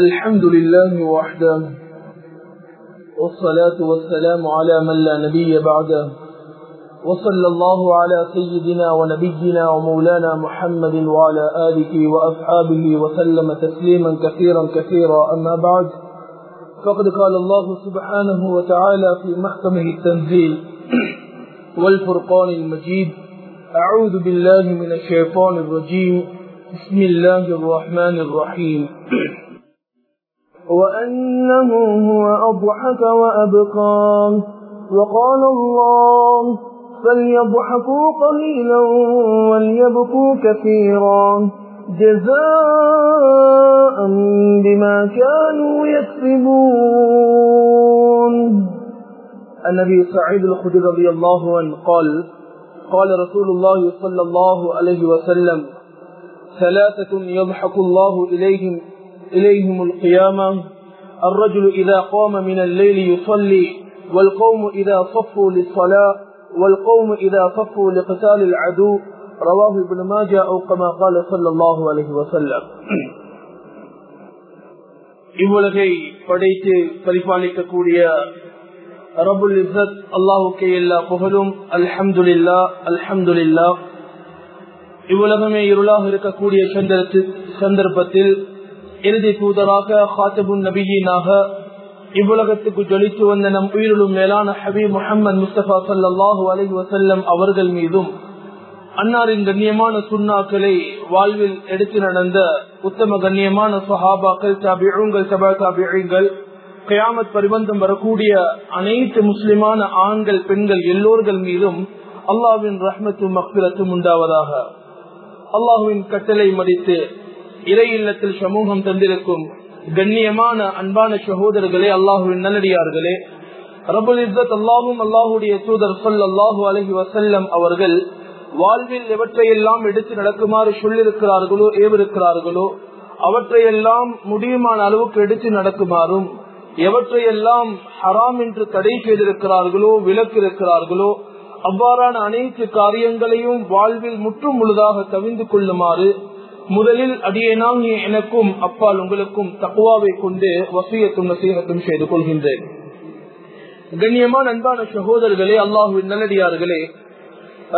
الحمد لله وحده والصلاة والسلام على من لا نبي بعده وصلى الله على سيدنا ونبينا ومولانا محمد وعلى آله وأصحابه وسلم تسليما كثيرا كثيرا. أما بعد فقد قال الله سبحانه وتعالى في محكمه التنزيل والفرقان المجيد أعوذ بالله من الشيطان الرجيم بسم الله الرحمن الرحيم. وأنه هو أضحك وأبقى وقال الله فليضحكوا قليلا وليبكوا كثيرا جزاء بما كانوا يكسبون النبي سعيد الخدري رضي الله عنه قال قال رسول الله صلى الله عليه وسلم ثلاثة يضحك الله إليهم إليهم القيامة الرجل إذا قام من الليل يصلي والقوم إذا صفوا للصلاة والقوم إذا صفوا لقتال العدو رواه ابن ماجه أو كما قال صلى الله عليه وسلم இவ்வுலகை படைத்து பரிபாலிக்கக்கூடிய ரபுல் இசத் அல்லாஹுக்கே எல்லா புகழும் அல்ஹம்துலில்லா அல்ஹம்துலில்லா இவ்வுலகமே இருளாக இருக்கக்கூடிய சந்தர்ப்பத்தில் இறுதி தூதராக ஹாத்தபுன் நபியீனாக இவ்வுலகத்துக்கு ஜொலித்து வந்த நம் உயிரிலும் மேலான ஹபீப் முகமது முஸ்தபா சல்லாஹூ அலி வசல்லம் அவர்கள் மீதும் அன்னாரின் கண்ணியமான சுண்ணாக்களை வாழ்வில் எடுத்து நடந்த உத்தம கண்ணியமான சஹாபாக்கள் தாபிழுங்கள் சபா தாபிழுங்கள் கயாமத் பரிபந்தம் வரக்கூடிய அனைத்து முஸ்லிமான ஆண்கள் பெண்கள் எல்லோர்கள் மீதும் அல்லாவின் ரஹ்மத்தும் மக்பிரத்தும் உண்டாவதாக. அல்லாஹுவின் கட்டளை மதித்து இறை இல்லத்தில் சமூகம் தந்திருக்கும் கண்ணியமான அன்பான சகோதரர்களே அல்லாஹுவின் நல்லடியார்களே. ரபுல் இஸ்ஸத் அல்லாஹும் அல்லாஹுடைய தூதர் சொல் அல்லாஹூ அலஹி வசல்லம் அவர்கள் வாழ்வில் எவற்றையெல்லாம் எடுத்து நடக்குமாறு சொல்லிருக்கிறார்களோ ஏவிருக்கிறார்களோ அவற்றையெல்லாம் முடியுமான அளவுக்கு எடுத்து நடக்குமாறும் எவற்றையெல்லாம் ஹராம் என்று தடை செய்திருக்கிறார்களோ விலக்கு இருக்கிறார்களோ அவ்வாறான அனைத்து காரியங்களையும் வாழ்வில் முற்றும் முழுதாக கவிந்து கொள்ளுமாறு முதலில் அடியேனாகிய எனக்கும் அப்பால் உங்களுக்கும் தக்குவாவை கொண்டு வசியத்தும் நசீகத்தும் செய்து கொள்கின்றேன். கண்ணியமான அன்பான சகோதரர்களே அல்லாஹுவின் நல்லடியார்களே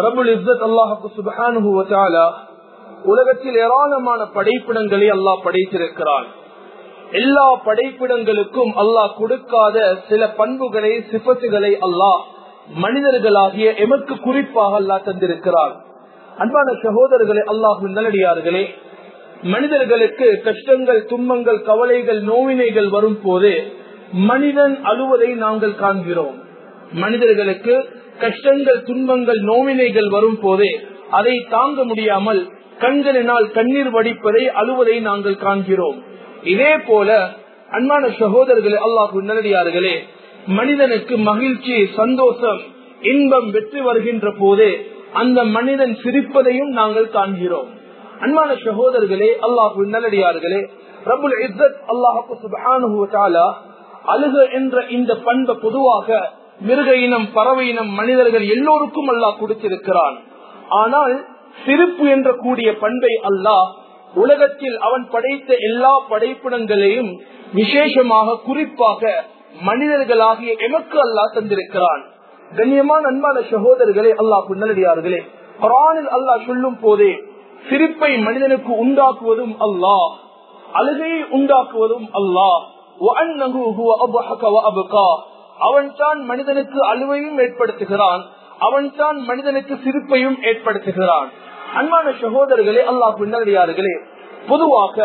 ரபுல் இஸ்ஸத் அல்லாஹுக்கு சுபஹானுவத்தாலா உலகத்தில் ஏராளமான படைப்பிடங்களை அல்லாஹ் படைத்திருக்கிறான். எல்லா படைப்பிடங்களுக்கும் அல்லாஹ் கொடுக்காத சில பண்புகளை சிபத்துகளை அல்லாஹ் மனிதர்களாகிய எமக்கு குறிப்பாக அல்லாஹ் தந்திருக்கிறார் அன்பான சகோதரர்களே அல்லாஹும் நல்லடியார்களே மனிதர்களுக்கு கஷ்டங்கள் துன்பங்கள் கவலைகள் நோவினைகள் வரும் போது மனிதன் அழுவதை நாங்கள் காண்கிறோம். மனிதர்களுக்கு கஷ்டங்கள் துன்பங்கள் நோவினைகள் வரும் போது அதை தாங்க முடியாமல் கண்களினால் கண்ணீர் வடிப்பதை அழுவதை நாங்கள் காண்கிறோம். இதே போல அன்பான சகோதரர்களே அல்லாஹு நல்லடியார்களே மனிதனுக்கு மகிழ்ச்சி சந்தோஷம் இன்பம் வெற்றி வருகின்ற போதே அந்த மனிதன் சிரிப்பதையும் நாங்கள் காண்கிறோம். அன்பான சகோதரர்களே அல்லாஹு நல்லடியார்களே ரபுல் இசத் அல்லாஹு அழுக என்ற இந்த பண்பை பொதுவாக மிருக இனம் பறவை இனம் மனிதர்கள் எல்லோருக்கும் அல்லாஹ் கொடுத்திருக்கிறான். ஆனால் சிரிப்பு என்ற கூடிய பண்பை அல்லாஹ் உலகத்தில் அவன் படைத்த எல்லா படைப்பிடங்களையும் விசேஷமாக குறிப்பாக மனிதர்களாகிய எமக்கு அல்லாஹ் தந்திருக்கிறான். கண்ணியமான அன்பான சகோதரர்களே அல்லாஹ் நல்லடியார்களே குரானில் அல்லாஹ் சொல்லும் போதே சிரிப்பை மனிதனுக்கு உண்டாக்குவதும் அல்லாஹ் அழுகையை உண்டாக்குவதும் அல்லாஹ். அவன் தான் மனிதனுக்கு அழுவையும் ஏற்படுத்துகிறான் அவன் தான் மனிதனுக்கு சிரிப்பையும் ஏற்படுத்துகிறான். அன்பான சகோதரர்களே அல்லாஹ் பின்னடியார்களே பொதுவாக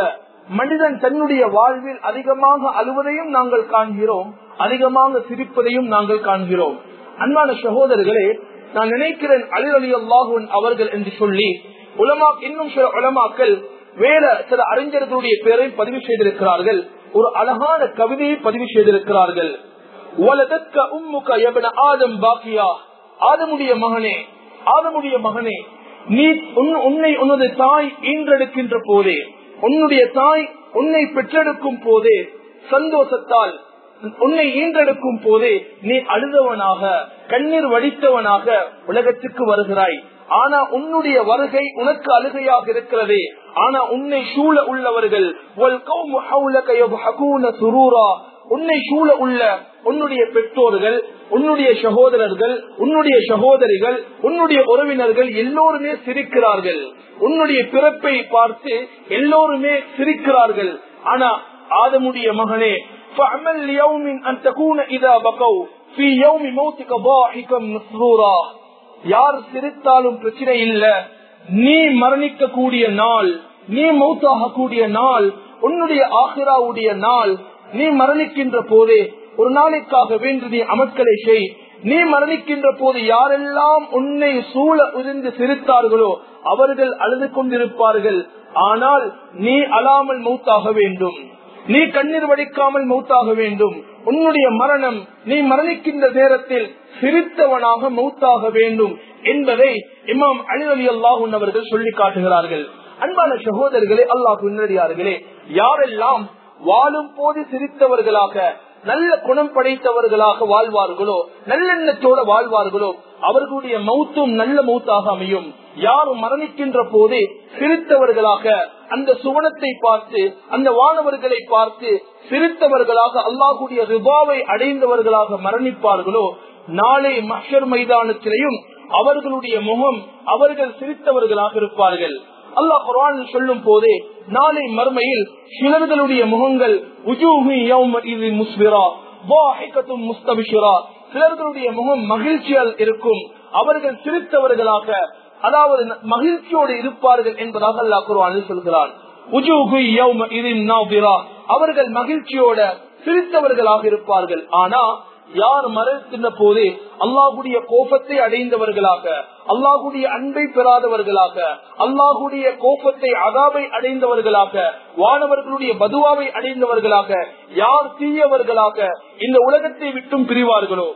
மனிதன் தன்னுடைய வாழ்வில் அதிகமாக அழுவதையும் நாங்கள் காண்கிறோம் அதிகமாக சிரிப்பதையும் நாங்கள் காண்கிறோம். அன்பான சகோதரர்களே நான் நினைக்கிறேன் அலி அலி அல்லாஹூன் அவர்கள் என்று சொல்லி உலமா இன்னும் சில உலமாக்கள் வேற சில அறிஞர்களுடைய பெயரை பதிவு செய்திருக்கிறார்கள். ஒரு அழகான கவிதையை பதிவு செய்திருக்கிறார்கள். ஆதம் பாக்கியா. ஆதமுடைய மகனே ஆதமுடைய மகனே நீ உன்னை உனது தாய் ஈன்றெடுக்கின்ற போதே உன்னுடைய தாய் உன்னை பெற்றெடுக்கும் போதே சந்தோஷத்தால் உன்னை ஈன்றெடுக்கும் போதே நீ அழுதவனாக கண்ணீர் வடித்தவனாக உலகத்துக்கு வருகிறாய். ஆனா உன்னுடைய வருகை உனக்கு அழுகையாக இருக்கிறது. ஆனா உன்னை சூழ உள்ளவர்கள் உன்னை சூழ உள்ள உன்னுடைய பெற்றோர்கள் உன்னுடைய சகோதரர்கள் உன்னுடைய சகோதரிகள் உன்னுடைய உறவினர்கள் எல்லோருமே சிரிக்கிறார்கள். உன்னுடைய பிறப்பை பார்த்து எல்லோருமே சிரிக்கிறார்கள். ஆனா ஆதமுடைய மகனே فَعْمَلْ لِيَوْمٍ أَن تَكُونَ إِذَا بَكَوْا فِي يَوْمِ مَوْتِكَ ضَاحِكًا مَسْرُورًا யார் சிரித்தாலும் பிரச்சனை இல்ல நீ மரணிக்க கூடிய நாள் நீ மௌத்தாக கூடிய நாள் உன்னுடைய ஆசிராவுடைய நாள் நீ மரணிக்கின்ற போதே ஒரு நாளைக்காக வேண்டி நீ அமட்களை செய் நீ மரணிக்கின்ற போது யாரெல்லாம் உன்னை சூழ இருந்து சிரித்தார்களோ அவர்கள் அழுது கொண்டிருப்பார்கள் ஆனால் நீ அலாமல் மௌத்தாக வேண்டும் நீ கண்ணீர் வடிக்காமல் மௌத்தாக வேண்டும். உன்னுடைய மரணம் நீ மரணிக்கின்ற நேரத்தில் சிரித்தவனாக மௌத்தாக வேண்டும் என்பதை இமாம் அலி அலி அல்லாஹூன் அவர்கள் சொல்லி காட்டுகிறார்கள். அன்பான சகோதரர்களே அல்லாஹ் முன்னடியார்களே யாரெல்லாம் வாழும் போது சிரித்தவர்களாக நல்ல குணம் படைத்தவர்களாக வாழ்வார்களோ நல்லெண்ணத்தோட வாழ்வார்களோ அவர்களுடைய மௌத்தும் நல்ல மௌத்தாக அமையும். யாரும் மரணிக்கின்ற போதே சிரித்தவர்களாக அந்த சுவனத்தை பார்த்து அந்த வானவர்களை பார்த்து சிரித்தவர்களாக அல்லாஹுடைய ரிபாவை அடைந்தவர்களாக மரணிப்பார்களோ நாளை மஷர் மைதானத்திலையும் அவர்களுடைய முகம் அவர்கள் சிரித்தவர்களாக இருப்பார்கள். அல்லாஹ் குரான் சொல்லும் போதே நாளை மறுமையில் சிலர்களுடைய முகங்கள் சிலர்களுடைய முகம் மகிழ்ச்சியால் இருக்கும். அவர்கள் சிரித்தவர்களாக அதாவது மகிழ்ச்சியோடு இருப்பார்கள் என்பதாக அல்லாஹ் குருவானில் சொல்கிறான். அவர்கள் மகிழ்ச்சியோட சிரித்தவர்களாக இருப்பார்கள். ஆனா யார் மறைக்கின்ற போதே அல்லாஹுடைய கோபத்தை அடைந்தவர்களாக அல்லாஹுடைய அன்பை பெறாதவர்களாக அல்லாஹுடைய கோபத்தை அதாவை அடைந்தவர்களாக வானவர்களுடைய பதுவாவை அடைந்தவர்களாக யார் தீயவர்களாக இந்த உலகத்தை விட்டும் பிரிவார்களோ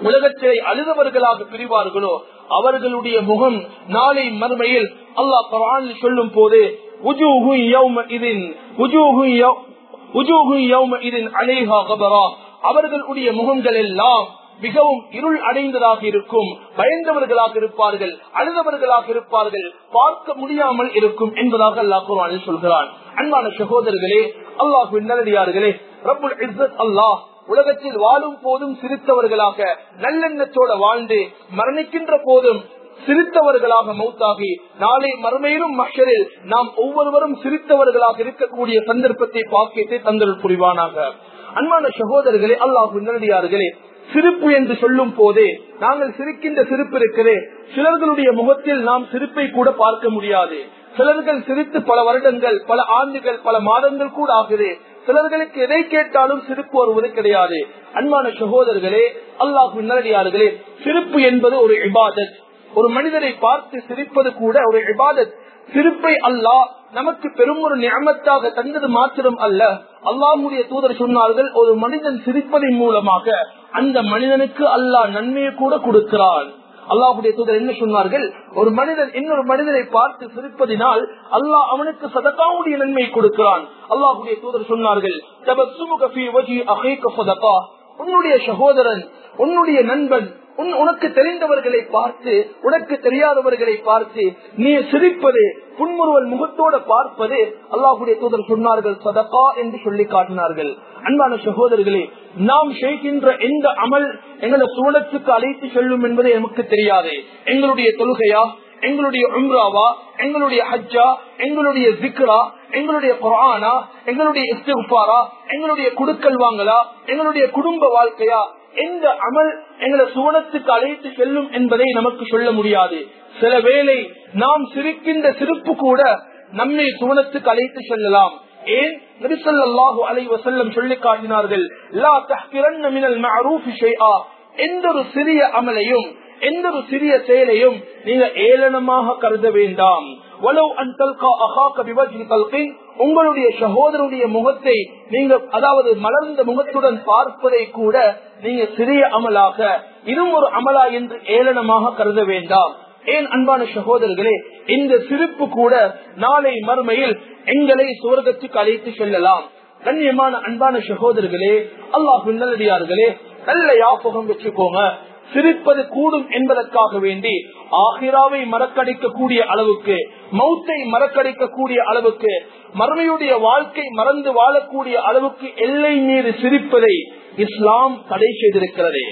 உலகத்தை அழுதவர்களாக பிரிவார்களோ அவர்களுடைய முகம் நாளை மறுமையில் அல்லாஹ் குரான் சொல்லும் போது அவர்களுடைய முகங்கள் எல்லாம் மிகவும் இருள் அடைந்ததாக இருக்கும் பயந்தவர்களாக இருப்பார்கள் அழுதவர்களாக இருப்பார்கள் பார்க்க முடியாமல் இருக்கும் என்பதாக அல்லாஹ் குரானில் சொல்கிறான். அன்பான சகோதரர்களே அல்லாஹ் நல்லடியார்களே ரபுல் அல்லாஹ் உலகத்தில் வாழும் போதும் சிரித்தவர்களாக நல்லெண்ணத்தோட வாழ்ந்து மரணிக்கின்ற போதும் சிரித்தவர்களாக மௌத்தாகி நாளை மறுமையிலும் மக்களில் நாம் ஒவ்வொருவரும் சிரித்தவர்களாக இருக்கக்கூடிய சந்தர்ப்பத்தை பாக்கியத்தை தந்தல் புரிவானாக. அன்பான சகோதரர்களே அல்லாஹ் நல்லடியார்களே சிரிப்பு என்று சொல்லும் போதே நாங்கள் சிரிக்கின்ற சிரிப்பு இருக்கிறே சிலர்களுடைய முகத்தில் நாம் சிரிப்பை கூட பார்க்க முடியாது. சிலர்கள் சிரித்து பல வருடங்கள் பல ஆண்டுகள் பல மாதங்கள் கூட ஆகுது. சிலர்களுக்கு எதை கேட்டாலும் சிரிப்பு வருவது கிடையாது. அன்பான சகோதரர்களே அல்லாஹ் நல்லடியார்களே சிரிப்பு என்பது ஒரு இபாதத். ஒரு மனிதரை பார்த்து சிரிப்பது கூட ஒரு இபாதத். சிரிப்பை அல்லாஹ் நமக்கு பெரும் ஒரு நியமத்தாக தந்தது மாத்திரம் அல்ல. அல்லாஹுடைய தூதர் சொன்னார்கள் ஒரு மனிதன் சிரிப்பதன் மூலமாக அந்த மனிதனுக்கு அல்லாஹ் நன்மையை கூட கொடுக்கிறான். அல்லாஹுடைய தூதர் என்ன சொன்னார்கள்? ஒரு மனிதன் இன்னொரு மனிதனை பார்த்து சிரிப்பதினால் அல்லாஹ் அவனுக்கு சதக்காவுடைய நன்மை கொடுக்கிறான். அல்லாஹுடைய தூதர் சொன்னார்கள் உன்னுடைய சகோதரன் உன்னுடைய நண்பன் உனக்கு தெரிந்தவர்களை பார்த்து உனக்கு தெரியாதவர்களை பார்த்து நீ சிரிப்பது புன்முறுவல் முகத்தோட பார்ப்பது அல்லாஹுடைய தூதர் சொன்னார்கள் சதகா என்று சொல்லி காட்டினார்கள். அன்பான சகோதரர்களே நாம் செய்கின்ற எந்த அமல் எங்களை சூழத்துக்கு அழைத்து செல்லும் என்பது நமக்கு தெரியாது. எங்களுடைய தொழுகையா? எங்களுடைய உம்ராவா? எங்களுடைய ஹஜ்ஜா? எங்களுடைய ஜிக்ரா எங்களுடைய குரானா எங்களுடைய இஸ்திஃபாரா எங்களுடைய குடுக்கல் வாங்கலா? எங்களுடைய குடும்ப வாழ்க்கையா? எந்த அமல் எங்களை சுவனத்துக்கு அழைத்து செல்லும் என்பதை நமக்கு சொல்ல முடியாது. சில வேளை நாம் சிரிக்கின்ற சிரிப்பு கூட நம்மை சுவனத்துக்கு அழைத்து செல்லலாம். ஏன்? நபிசல்லாஹு அலை வசல்லம் சொல்லி காட்டினார்கள் லா தஹ்கிரன்ன மினல் மஅரூஃபி ஷைஆ. எந்த ஒரு சிறிய அமலையும் எந்த ஒரு சிறிய செயலையும் நீங்க ஏளனமாக கருத வேண்டாம். உங்களுடைய சகோதரனுடைய முகத்தை நீங்க அதாவது மலர்ந்த முகத்துடன் பார்ப்பதை கூட நீங்க சிறிய அமலாக இதுவும் ஒரு அமலா என்று ஏளனமாக கருத வேண்டாம். ஏன் அன்பான சகோதரர்களே இந்த சிரிப்பு கூட நாளை மறுமையில் எங்களை சுவர்க்கத்துக்கு அழைத்து செல்லலாம். கண்ணியமான அன்பான சகோதரர்களே அல்லாஹ் நல்லடியார்களே நல்ல யாபகம் வச்சுக்கோங்க. சிரிப்பது கூடும் என்பதற்காக வேண்டி ஆகிராவை மறக்கடிக்கக்கூடிய அளவுக்கு மௌத்தை மறக்கடிக்கக்கூடிய அளவுக்கு மறுமையுடைய வாழ்க்கை மறந்து வாழக்கூடிய அளவுக்கு எல்லை மீறி சிரிப்பதை இஸ்லாம் தடை செய்திருக்கிறது.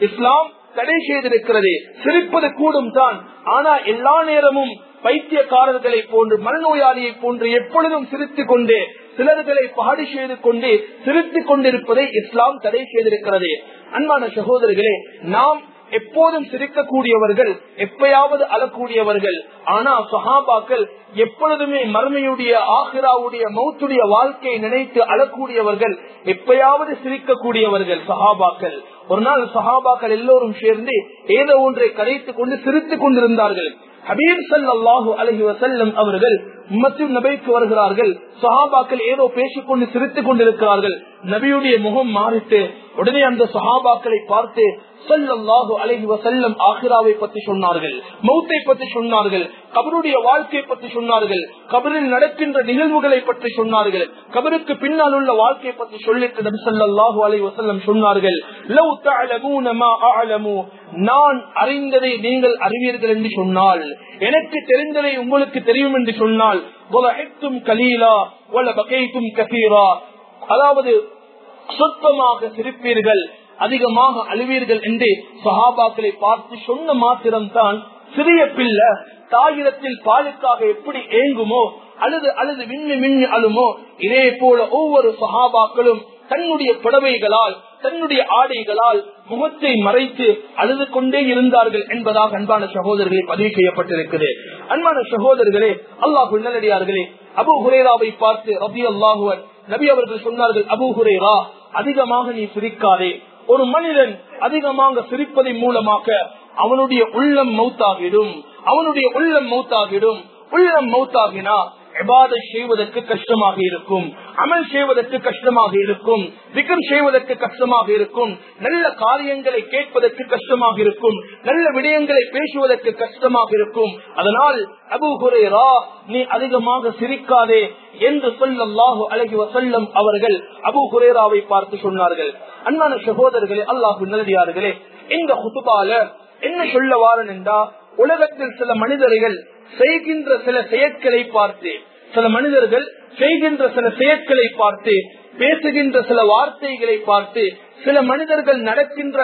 இஸ்லாம் தடை செய்திருக்கிறது. சிரிப்பது கூடும் தான். ஆனா எல்லா நேரமும் பைத்தியக்காரர்களை போன்று மனநோயாளியை போன்று எப்பொழுதும் சிரித்துக் கொண்டு சிலர்களை பாடி செய்து கொண்டு சிரித்துக் கொண்டிருப்பதை இஸ்லாம் தடை செய்திருக்கிறது. அன்பான சகோதரர்களே நாம் எப்போதும் சிரிக்கக்கூடியவர்கள் எப்பயாவது அழக்கூடியவர்கள். ஆனா சஹாபாக்கள் எப்பொழுதுமே மருமையுடைய ஆஹிராவுடைய மௌத்துடைய வாழ்க்கையை நினைத்து அழக்கூடியவர்கள் எப்பயாவது சிரிக்கக்கூடியவர்கள் சஹாபாக்கள். ஒரு நாள் சஹாபாக்கள் எல்லோரும் சேர்ந்து ஏதோ ஒன்றை கரைத்துக் கொண்டு சிரித்துக் கொண்டிருந்தார்கள். ஹபீர் சல்லாஹு அலஹி வசல்லம் அவர்கள் மத்திய நபைக்கு வருகிறார்கள். சஹாபாக்கள் ஏதோ பேசிக்கொண்டு சிரித்துக் கொண்டிருக்கிறார்கள். நபியுடைய முகம் மாறிட்டு உடனே அந்த சஹாபாக்களை பார்த்து சல்லாஹூ அலஹி வசல்லம் ஆஹிராவை பத்தி சொன்னார்கள் மௌத்தை பத்தி சொன்னார்கள் கபருடைய வாழ்க்கையை பற்றி சொன்னார்கள் கபரில் நடக்கின்ற நிகழ்வுகளை பற்றி சொன்னார்கள் கபருக்கு பின்னால் உள்ள வாழ்க்கையை பற்றி சொல்லிட்டு நபி சல்லாஹூ அலஹி வசல்லம் சொன்னார்கள் லவ் நான் அறிந்ததை நீங்கள் அறிவீர்கள் என்று சொன்னால் எனக்கு தெரிந்ததை உங்களுக்கு தெரியும் என்று சொன்னால் கலீலா கசீரா அதாவது சொற்பமாக சிரிப்பீர்கள் அதிகமாக அழுவீர்கள் என்று சஹாபாக்களை பார்த்து சொன்ன மாத்திரம்தான் சிறிய பிள்ளை தாயிரத்தில் பாலுக்காக எப்படி ஏங்குமோ அழுது அழுது மின்னு மின்னு அழுமோ இதே போல ஒவ்வொரு சஹாபாக்களும் தன்னுடைய புடவைகளால் தன்னுடைய ஆடைகளால் முகத்தை மறைத்து அழுது கொண்டே இருந்தார்கள் என்பதாக அன்பான சகோதரர்களை பதிவு செய்யப்பட்டிருக்கிறது அன்பான சகோதரர்களே அல்லாஹு நல்லடியார்களே அபு ஹுரேராவை பார்த்து ரபி அல்லாஹுவன் நபி அவர்கள் சொன்னார்கள் அபுஹுரேரா அதிகமாக நீ சிரிக்காதே. ஒரு மனிதன் அதிகமாக சிரிப்பதன் மூலமாக அவனுடைய உள்ளம் மௌத்தாகிடும். அவனுடைய உள்ளம் மௌத்தாகிடும். உள்ளம் மௌத்தாகினா எபாதை செய்வதற்கு கஷ்டமாக இருக்கும். அமல் செய்வதற்கு கஷ்டமாக இருக்கும். விக்ரம் செய்வதற்கு கஷ்டமாக இருக்கும். நல்ல காரியங்களை கேட்பதற்கு கஷ்டமாக இருக்கும். நல்ல விடயங்களை பேசுவதற்கு கஷ்டமாக இருக்கும். அதனால் அபு குரேரா நீ அதிகமாக சிரிக்காதே என்று சொல்லல்லாஹு அழகி வசல்லம் அவர்கள் அபு குரேராவை பார்த்து சொன்னார்கள். அண்ணான சகோதரர்களே அல்லாஹு நல்லடியார்களே இந்த குத்துபால என்ன சொல்ல வாரன் என்றா உலகத்தில் சில மனிதர்கள் செய்கின்ற சில செயற்களை பார்த்து சில மனிதர்கள் செய்கின்ற சில செயற்களை பார்த்து பேசுகின்ற சில வார்த்தைகளை பார்த்து சில மனிதர்கள் நடக்கின்ற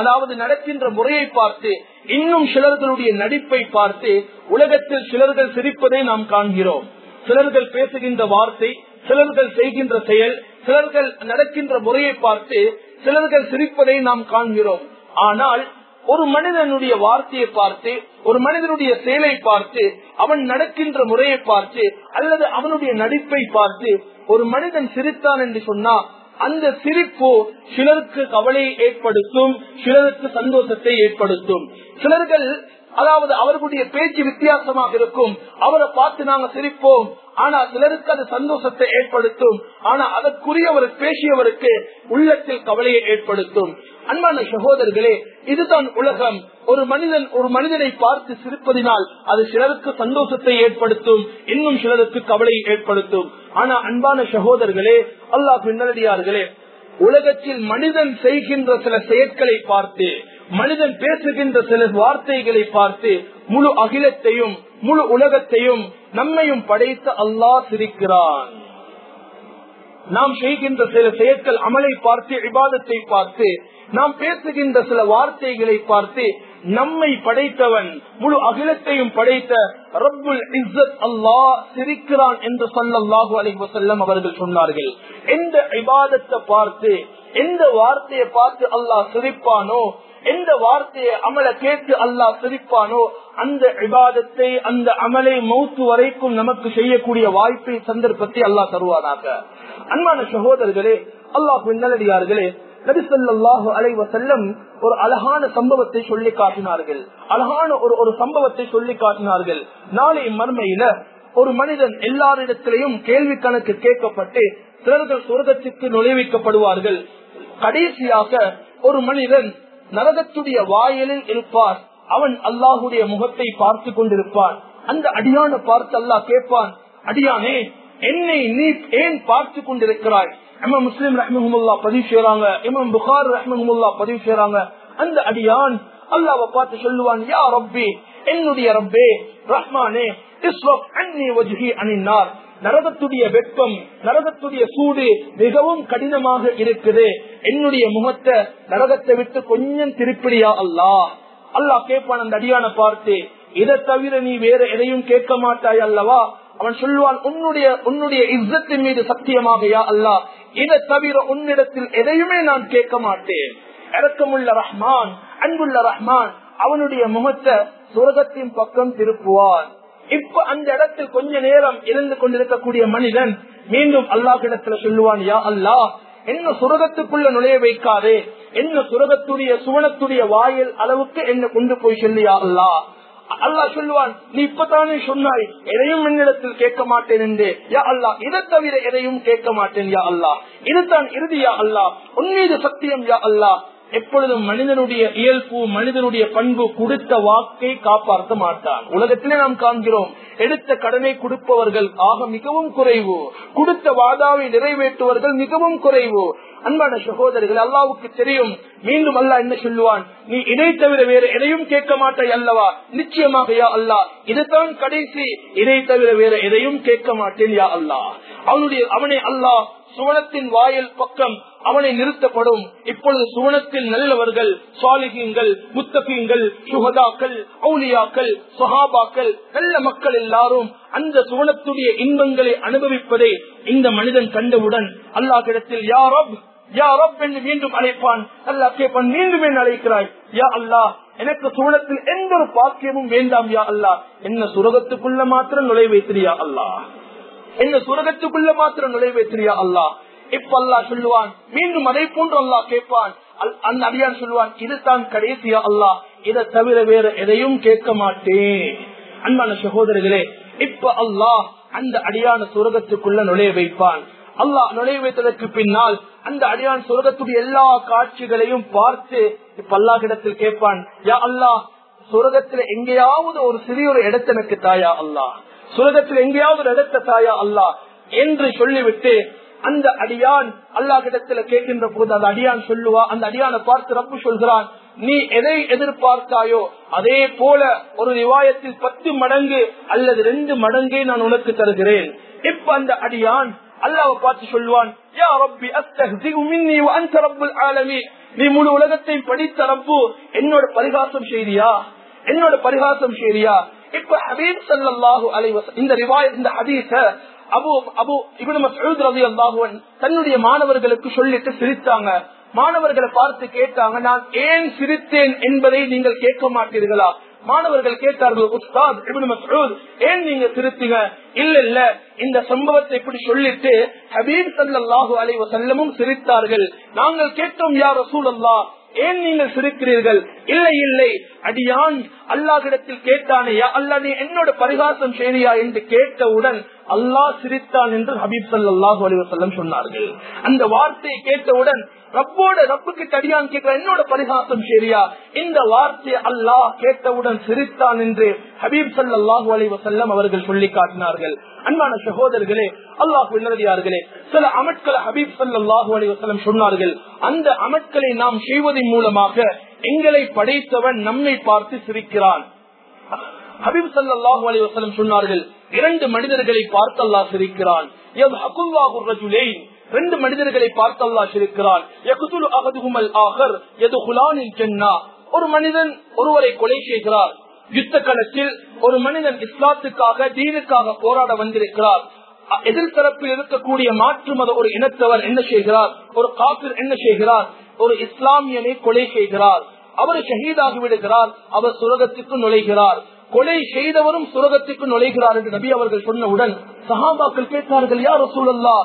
அதாவது நடக்கின்ற முறையை பார்த்து இன்னும் சிலர்களுடைய நடிப்பை பார்த்து உலகத்தில் சிலர்கள் சிரிப்பதை நாம் காண்கிறோம். சிலர்கள் பேசுகின்ற வார்த்தை சிலர்கள் செய்கின்ற செயல் சிலர்கள் நடக்கின்ற முறையை பார்த்து சிலர்கள் சிரிப்பதை நாம் காண்கிறோம். ஆனால் ஒரு மனிதனுடைய வார்த்தையை பார்த்து ஒரு மனிதனுடைய செயலை பார்த்து அவன் நடக்கின்ற முறையை பார்த்து அல்லது அவனுடைய நடிப்பை பார்த்து ஒரு மனிதன் சிரித்தான் என்று சொன்னா அந்த சிரிப்பு சிலருக்கு கவலையை ஏற்படுத்தும் சிலருக்கு சந்தோஷத்தை ஏற்படுத்தும். சிலர்கள் அதாவது அவர்களுடைய பேச்சு வித்தியாசமாக இருக்கும். அவரை பார்த்து நாங்க சிரிப்போம். ஆனா சிலருக்கு அது சந்தோஷத்தை ஏற்படுத்தும். ஆனா அதற்குரியவர் பேசியவருக்கு உள்ளத்தில் கவலையை ஏற்படுத்தும். அன்பான சகோதரர்களே இதுதான் உலகம். ஒரு மனிதன் ஒரு மனிதனை பார்த்து சிரிப்பதினால் அது சிலருக்கு சந்தோஷத்தை ஏற்படுத்தும் இன்னும் சிலருக்கு கவலை ஏற்படுத்தும். ஆனா அன்பான சகோதரர்களே அல்லாஹ் பின்னரடியார்களே உலகத்தில் மனிதன் செய்கின்ற சில செயற்களை பார்த்து மனிதன் பேசுகின்ற சில வார்த்தைகளை பார்த்து முழு அகிலத்தையும் முழு உலகத்தையும் நம்மையும் படைத்து அல்லாஹ் சிரிக்கிறான். நாம் செய்கின்ற சில செயற்கள் அமலை பார்த்து விவாதத்தை பார்த்து நாம் பேசுகின்ற சில வார்த்தைகளை பார்த்து நம்மை படைத்தவன் முழு அகிலத்தையும் படைத்த ரப்புல் இஸ்ஸத் அல்லாஹ் சிரிக்கிறான் என்று சொல்லல்லாஹு அலைஹி செல்லம் அவர்கள் சொன்னார்கள். எந்த இபாதத்தை பார்த்து எந்த வார்த்தையை பார்த்து அல்லாஹ் சிரிப்பானோ எந்த வார்த்தையை அமல கேட்டு அல்லாஹ் சிரிப்பானோ அந்த விவாதத்தை அந்த அமலை மௌத்து வரைக்கும் நமக்கு செய்யக்கூடிய வாய்ப்பை சந்தர்ப்பத்தை அல்லாஹ் தருவானாக. அன்பான சகோதரர்களே அல்லாஹ் நல்லடியார்களே நபிசல்லாஹு அலைவ செல்லம் ஒரு அழகான சம்பவத்தை சொல்லி காட்டினார்கள். அழகான ஒரு ஒரு சம்பவத்தை சொல்லி காட்டினார்கள். நாளை மர்மையில ஒரு மனிதன் எல்லாரிடத்திலையும் கேள்வி கணக்கு கேட்கப்பட்டு சிலர்கள் சொர்க்கத்திற்கு நுழைவிக்கப்படுவார்கள். கடைசியாக ஒரு மனிதன் நரகத்துடைய வாயிலில் இருப்பார். அவன் அல்லாஹுடைய முகத்தை பார்த்து கொண்டிருப்பான். அந்த அடியான பார்த்து அல்லாஹ் கேட்பான் அடியானே என்னை நீ ஏன் பார்த்து கொண்டிருக்கிறாய்? இமாம் முஸ்லிம் ரஹ்மஹமுல்லா பதிவு செய்யறாங்க இமாம் புகார் ரஹ்மஹமுல்லா பதிவு செய்யறாங்க அந்த அடியான் அல்லாவை பார்த்து சொல்லுவான் யா ரப்பி என்னுடைய ரப்பே ரஹ்மானே இஸ்ரப் அன்னி வஜுகி அனின்னார். நரகத்துடைய வெப்பம் நரகத்துடைய சூடு மிகவும் கடினமாக இருக்குது. என்னுடைய முகத்தை நரகத்தை விட்டு கொஞ்சம் திருப்பிடியா அல்லா அல்லாஹ் கேட்பான் அந்த அடியான பார்த்து இதை தவிர நீ வேற எதையும் கேட்க மாட்டாய் அல்லவா? அவன் சொல்லுவான் உன்னுடைய உன்னுடைய இஸ்ஸத்தின் மீது சத்தியமாக அல்லா இதை தவிர உன்னிடத்தில் எதையுமே நான் கேட்க மாட்டேன். இறக்கமுள்ள ரஹ்மான் அன்புள்ள ரஹ்மான் அவனுடைய முகத்தை சுரகத்தின் பக்கம் திருப்புவான். இப்ப அந்த இடத்தில் கொஞ்ச நேரம் இருந்து கொண்டிருக்கக்கூடிய மனிதன் மீண்டும் அல்லாஹிடத்துல சொல்லுவான் யா அல்லாஹ் என்ன சுரகத்துக்குள்ள நுழைய வைக்காதே. என்ன சுரகத்துடைய சுவனத்துடைய வாயில் அளவுக்கு என்ன கொண்டு போய் சொல்லியா அல்லாஹ். அல்லா சொல்லுவான் நீ இப்பதானே சொன்னாய் எதையும் என்னிடத்தில் கேட்க மாட்டேன் என்று. யா அல்லா இதை தவிர எதையும் கேட்க மாட்டேன் யா அல்லா இதுதான் இறுதியா அல்லா உன்மீது சத்தியம் யா அல்லா எப்பொழுதும் மனிதனுடைய இயல்பு மனிதனுடைய பண்பு கொடுத்த வாக்கை காப்பாற்ற மாட்டான். உலகத்திலே நாம் காண்கிறோம் எடுத்த கடனை கொடுப்பவர்கள் ஆக மிகவும் குறைவு. கொடுத்த வாதாவை நிறைவேற்றுவர்கள் மிகவும் குறைவு. அன்பான சகோதரர்கள் அல்லாவுக்கு தெரியும். மீண்டும் அல்லா என்ன சொல்லுவான்? நீ இதை தவிர வேற எதையும் கேட்க மாட்டாய் அல்லவா? நிச்சயமாக யா அல்லா இதுதான் கடைசி. இதை தவிர வேற எதையும் கேட்க மாட்டேன் யா அல்லா அவனுடைய அவனை அல்லாஹ் சுவனத்தின் வாயில் பக்கம் அவனை நிறுத்தப்படும். இப்பொழுது சுவனத்தில் நல்லவர்கள் சுவாலிகங்கள் முத்தகீங்கள் சுகதாக்கள் அவுலியாக்கள் சுஹாபாக்கள் நல்ல மக்கள் எல்லாரும் அந்த சுவனத்துடைய இன்பங்களை அனுபவிப்பதை இந்த மனிதன் கண்டவுடன் அல்லாஹிடத்தில் யாரோ யா ரப் என்று மீண்டும் அழைப்பான். அல்லாஹ் கேட்பான் மீண்டும் என்ன அழைக்கிறாய். யா அல்லா எனக்கு சுவனத்தில் எந்த ஒரு பாக்கியமும் வேண்டாம் யா அல்லாஹ். என்ன சுரகத்துக்குள்ள மாத்திரம் நுழைவைத்திரியா அல்லாஹ். என்ன சுரகத்துக்குள்ள மாத்திரம் நுழைவைத்திரியா அல்லாஹ். இப்ப அல்லா சொல்லுவான் மீண்டும் அதை போன்று அல்லாஹ் கேட்பான். அந்த அடியான் சொல்லுவான் இதுதான் கடைசியா அல்லாஹ். இதை தவிர வேற எதையும் கேட்க மாட்டேன். அன்பான சகோதரர்களே இப்ப அல்லாஹ் அந்த அடியான சுரகத்துக்குள்ள நுழைய வைப்பான். அல்லாஹ் நுழைய வைத்ததற்கு பின்னால் அந்த அடியான் சுரகத்துடைய எல்லா காட்சிகளையும் பார்த்து இப்ப அல்லாஹிடத்தில் கேட்பான் யா அல்லாஹ் சுரகத்துல எங்கேயாவது ஒரு சிறிய ஒரு இடத்த எனக்கு தாயா அல்லாஹ்? சுரகத்தில் எங்கேயாவது ஒரு இடத்த தாயா அல்லாஹ்? என்று சொல்லிவிட்டு அந்த அடியான் அல்லாஹிடத்துல கேட்கின்ற போது அந்த அடியான் சொல்லுவா அந்த அடியானை பார்த்து ரப்பு சொல்கிறான் நீ எதை எதிர்பார்த்தாயோ அதே போல ஒரு ரிவாயத்தில் பத்து மடங்கு அல்லது ரெண்டு மடங்கை நான் உனக்கு தருகிறேன். இப்ப அந்த அடியான் அல்லாவை பார்த்து சொல்லுவான் யா ரப்பி மின்னி வ ரப்புல் நீ முழு உலகத்தை படித்த ரப்பு என்னோட பரிகாசம் செய்தியா? என்னோட பரிகாசம் செய்தியா? இப்ப ஹபீப் ஸல்லல்லாஹு அலைஹி இந்த ரிவாய் இந்த ஹதீஸ அபு அபு இப்னு மஸ்ஊத் ரலியல்லாஹு அன்ஹு தன்னுடைய மாணவர்களுக்கு சொல்லிட்டு சிரித்தாங்க. மாணவர்களை பார்த்து கேட்டாங்க நான் ஏன் சிரித்தேன் என்பதை நீங்கள் கேட்க மாட்டீர்களா? மாணவர்கள் கேட்டார்கள் உஸ்தாத் இப்னு மஸ்ஊத் ஏன் நீங்க திருத்திங்க? இல்ல இல்ல. இந்த சம்பவத்தை இப்படி சொல்லிட்டு ஹபீப் சல்லாஹூ அலைஹி செல்லமும் சிரித்தார்கள். நாங்கள் கேட்டோம் யார் ரசூல் அல்லா ஏன் நீங்கள் சிரிக்கிறீர்கள்? இல்லை இல்லை. அடியான் அல்லாஹிடத்தில் கேட்டானே அல்லா நீ என்னோட பரிகாசம் செய்தியா என்று கேட்டவுடன் அல்லாஹ் சிரித்தான் என்று ஹபீப் சல்லாஹூ அலிவசல்லம் சொன்னார்கள். அந்த வார்த்தையை கேட்டவுடன் ரப்போட ரப்புக்கு தடியான் கேட்கிற என்னோட பரிகாசம் சரியா இந்த வார்த்தையை அல்லாஹ் கேட்டவுடன் சிரித்தான் என்று ஹபீப் சல்லாஹூ அலிவசல்லம் அவர்கள் சொல்லி காட்டினார்கள். அன்பான சகோதரர்களே அல்லாஹ் விண்ணதியார்களே சில அமட்களை ஹபீப் சல்லாஹூ அலிவசல்லம் சொன்னார்கள். அந்த அமட்களை நாம் செய்வதன் மூலமாக எங்களை படைத்தவன் நம்மை பார்த்து சிரிக்கிறான். ஹபீப் சல்லாஹூ அலிவசல்லம் சொன்னார்கள் இரண்டு மனிதர்களை பார்த்தல்லா சிரிக்கிறான். ரெண்டு மனிதர்களை பார்த்தல்லா சிரிக்கிறான். ஒரு மனிதன் ஒருவரை கொலை செய்கிறார். யுத்த களத்தில் ஒரு மனிதன் இஸ்லாத்துக்காக தீனுக்காக போராட வந்திருக்கிறார். எதிர்த்தரப்பில் இருக்கக்கூடிய மாற்று மத ஒரு இனத்தவர் என்ன செய்கிறார்? ஒரு காப்பிர் என்ன செய்கிறார்? ஒரு இஸ்லாமியனை கொலை செய்கிறார். அவர் ஷஹீதாகி விடுகிறார் அவர் சுரகத்துக்கு நுழைகிறார். கொலை செய்தவரும் சுரகத்துக்கு நுழைகிறார் என்று நபி அவர்கள் சொன்னவுடன் சஹாபாக்கள் கேட்டார்கள் யார் சூழல்லா